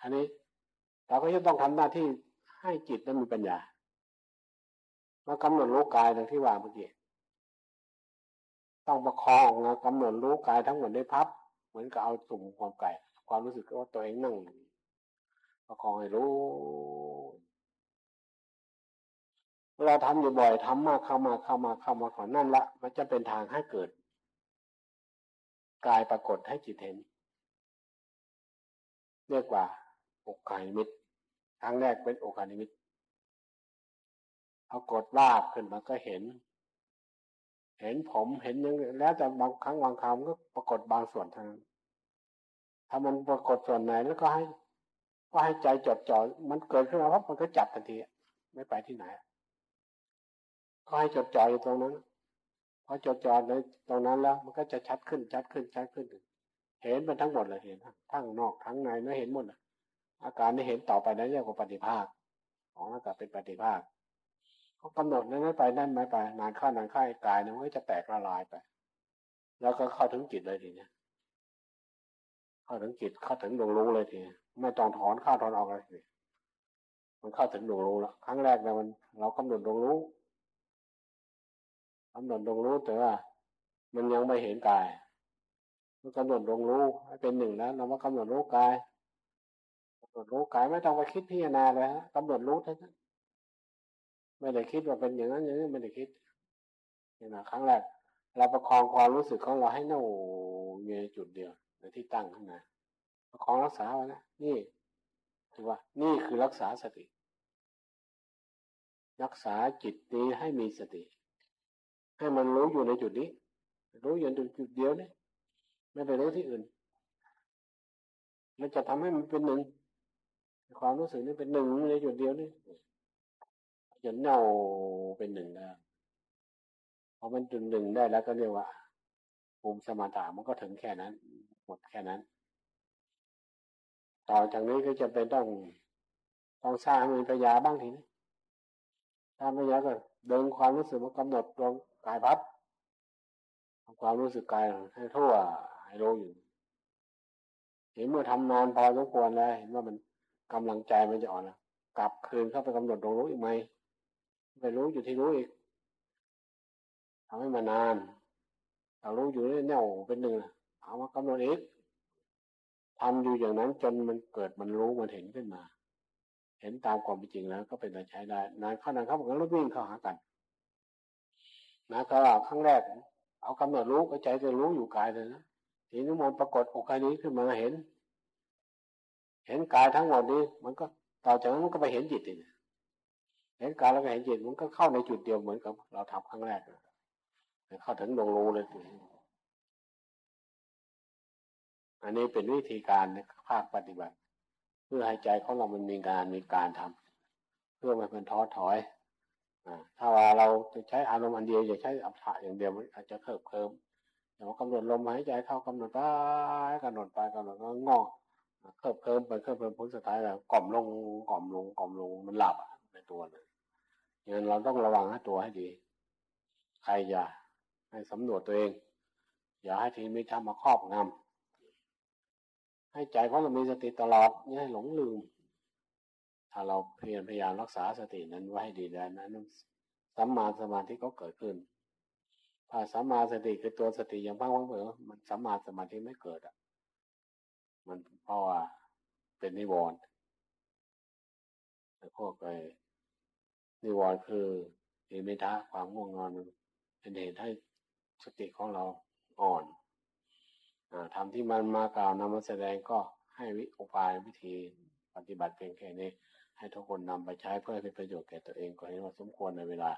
อันนี้เราก็จะต้องทำหน้าที่ให้จิตนั้นมีปัญญามากำหนดรู้กายดังที่ว่าเมื่อกี้ ต้องประคองนะกำหนดรู้กายทั้งหมดได้พับ เหมือนกับเอาสุ่มความไก่ ความรู้สึกว่าตัวเองนั่ง ประคองให้รู้เวลาทำอยู่บ่อยทำมากเข้ามาเข้ามาเข้ามาก่อนนั่นละมันจะเป็นทางให้เกิดกายปรากฏให้จิตเห็นเรียกว่าอกกายมิตรครั้งแรกเป็นอกกายมิตรเอากดลาบขึ้นมาก็เห็น เห็นผมเห็นยังแล้วแต่บางครั้งบางคราวก็ปรากฏบางส่วนทางถ้ามันปรากฏส่วนไหนแล้วก็ให้ก็ให้ใจจดจ่อมันเกิดขึ้นมาปั๊บมันก็จับทันทีไม่ไปที่ไหนก็ให้จดจ่ออยู่ตรงนั้นพอจดจ่อในตรงนั้นแล้ว มันก็จะชัดขึ้นชัดขึ้นชัดขึ้น เห็นมันทั้งหมดเลยเห็นทั้งนอกทั้งในไม่เห็นหมดอาการที่เห็นต่อไปนั้นเรียกว่าปฏิภาคของอากาศเป็นปฏิภาค เขาหนดนั้นไปนั่นไม่ไปนานข้านานข้ากายนี่ยมันก็จะแตกละลายไป แล้วก็เข้าถึงจิตเลยทีเนี้ยเข้าถึงจิตเข้าถึงดวงรู้เลยทีไม่ต้องถอนเข้าถอนออกเลยทีมันเข้าถึงดวงรู้แล้วครั้งแรกเนี่ยมัน เรากำหนดดวงรู้กำหนดดวงรู้แต่ว่า มันยังไม่เห็นกายมันกำหนดดวงรู้ให้เป็นหนึ่งแล้วเรามากำหนดรู้กายกำหนดรู้กายไม่ต้องไปคิดพิจารณาเลยฮะกำหนดรู้เท่านั้น ไม่ได้คิดว่าเป็นอย่างนั้นอย่างนี้ไม่ได้คิดนี่นะครั้งแรกเราประคองความรู้สึกของเราให้แน่วอยู่ในจุดเดียวในที่ตั้งขึ้นมาประคองรักษาไว้นะนี่ถือว่า นี่คือรักษาสติ รักษาจิตนี้ให้มีสติ ให้มันรู้อยู่ในจุดนี้ รู้อยู่ในจุดเดียวนี่ไม่ไปรู้ที่อื่นมันจะทำให้มันเป็นหนึ่งความรู้สึกนี้เป็นหนึ่งในจุดเดียวนี่ จะเน่าเป็นหนึ่งได้พอมันจุดหนึ่งได้แล้วก็เรียกว่าภูมิสมาธิมันก็ถึงแค่นั้น หมดแค่นั้น ต่อจากนี้ก็จะเป็นต้องต้องสร้างมีปัญญาบ้างทีนี้สร้างปัญญาก็เดินความรู้สึกมากำหนดตรงกายพับความรู้สึกกายให้ทั่วให้รู้อยู่เห็นเมื่อทำนานพอสมควรแล้วเห็นว่ามันกำลังใจมันจะอ่อนแล้วกลับคืนเข้าไปกำหนดตรงรู้อีกไหม ไปรู้อยู่ที่รู้อีกทำให้มานานเรารู้อยู่นี่เนี่ยเป็นหนึ่งเอามากำหนดอีกทำอยู่อย่างนั้นจนมันเกิดมันรู้มันเห็นขึ้นมา เห็นตามความเป็นจริงแล้ว ก็เป็นการใช้ได้นานเข้านานเข้ามันก็วิ่งเข้าหากันนะก็ครั้งแรก เอากำหนดรู้ก็ใจจะรู้อยู่กายเลยนะทีนี้มันปรากฏอกกายนี้ขึ้นมาเห็น เห็นกายทั้งหมดนี้ มันก็ต่อจากนั้นมันก็ไปเห็นจิตอีก เห็นกายแล้วก็เห็นจิตมันก็เข้าในจุดเดียวเหมือนกับ เราทำครั้งแรกเข้าถึงดวงรู้เลยอันนี้เป็นวิธีการในภาคปฏิบัติ เพื่อให้ใจของเรามันมีงานมีการทำเพื่อไม่เป็นท้อถอยอถ้าว่าเราจะใช้อารมณ์อันเดียวอย่าใช้อัฏฐะอย่างเดียวมันอาจจะเคิบเคิมอย่ามากำหนดลมหายใจเข้ากำหนดไปกำหนดไปกำหนดก็งอเคิบเคิมไปเคิบเคิมผลสุดท้ายแล้วกล่อมลงกล่อมลงกล่อมลงมันหลับในตัวเลย อย่างนั้นเราต้องระวังให้ตัวให้ดี ใครอย่า ให้สำรวจตัวเอง อย่าให้ทีมิทำมาครอบงำให้ใจของเรามีสติตลอดไม่าให้หลงลืม ถ้าเราเพียรพยายามรักษาสตินั้นไว้ให้ดีแล้วนั้นสัมมาสมาธิก็เกิดขึ้นถ้าสัมมาสติคือตัวสติอย่างพังพังเผอมันสัมมาสมาธิไม่เกิดอะ มันเพราะว่าเป็นนิวรณ์แต่พวกไอ นิวรณ์คืออิมิทะความง่วงนอนเป็นเหตุให้สติของเราอ่อนอทำที่มันมากล่าวนำมาแสดงก็ให้วิอุปายวิธีปฏิบัติเพียงแค่นี้ ให้ทุกคนนำไปใช้เพื่อเป็นประโยชน์แก่ตัวเองก็เห็นว่าสมควรในเวลา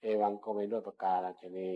เอวังก็ไม่ด้วยประกาศชนี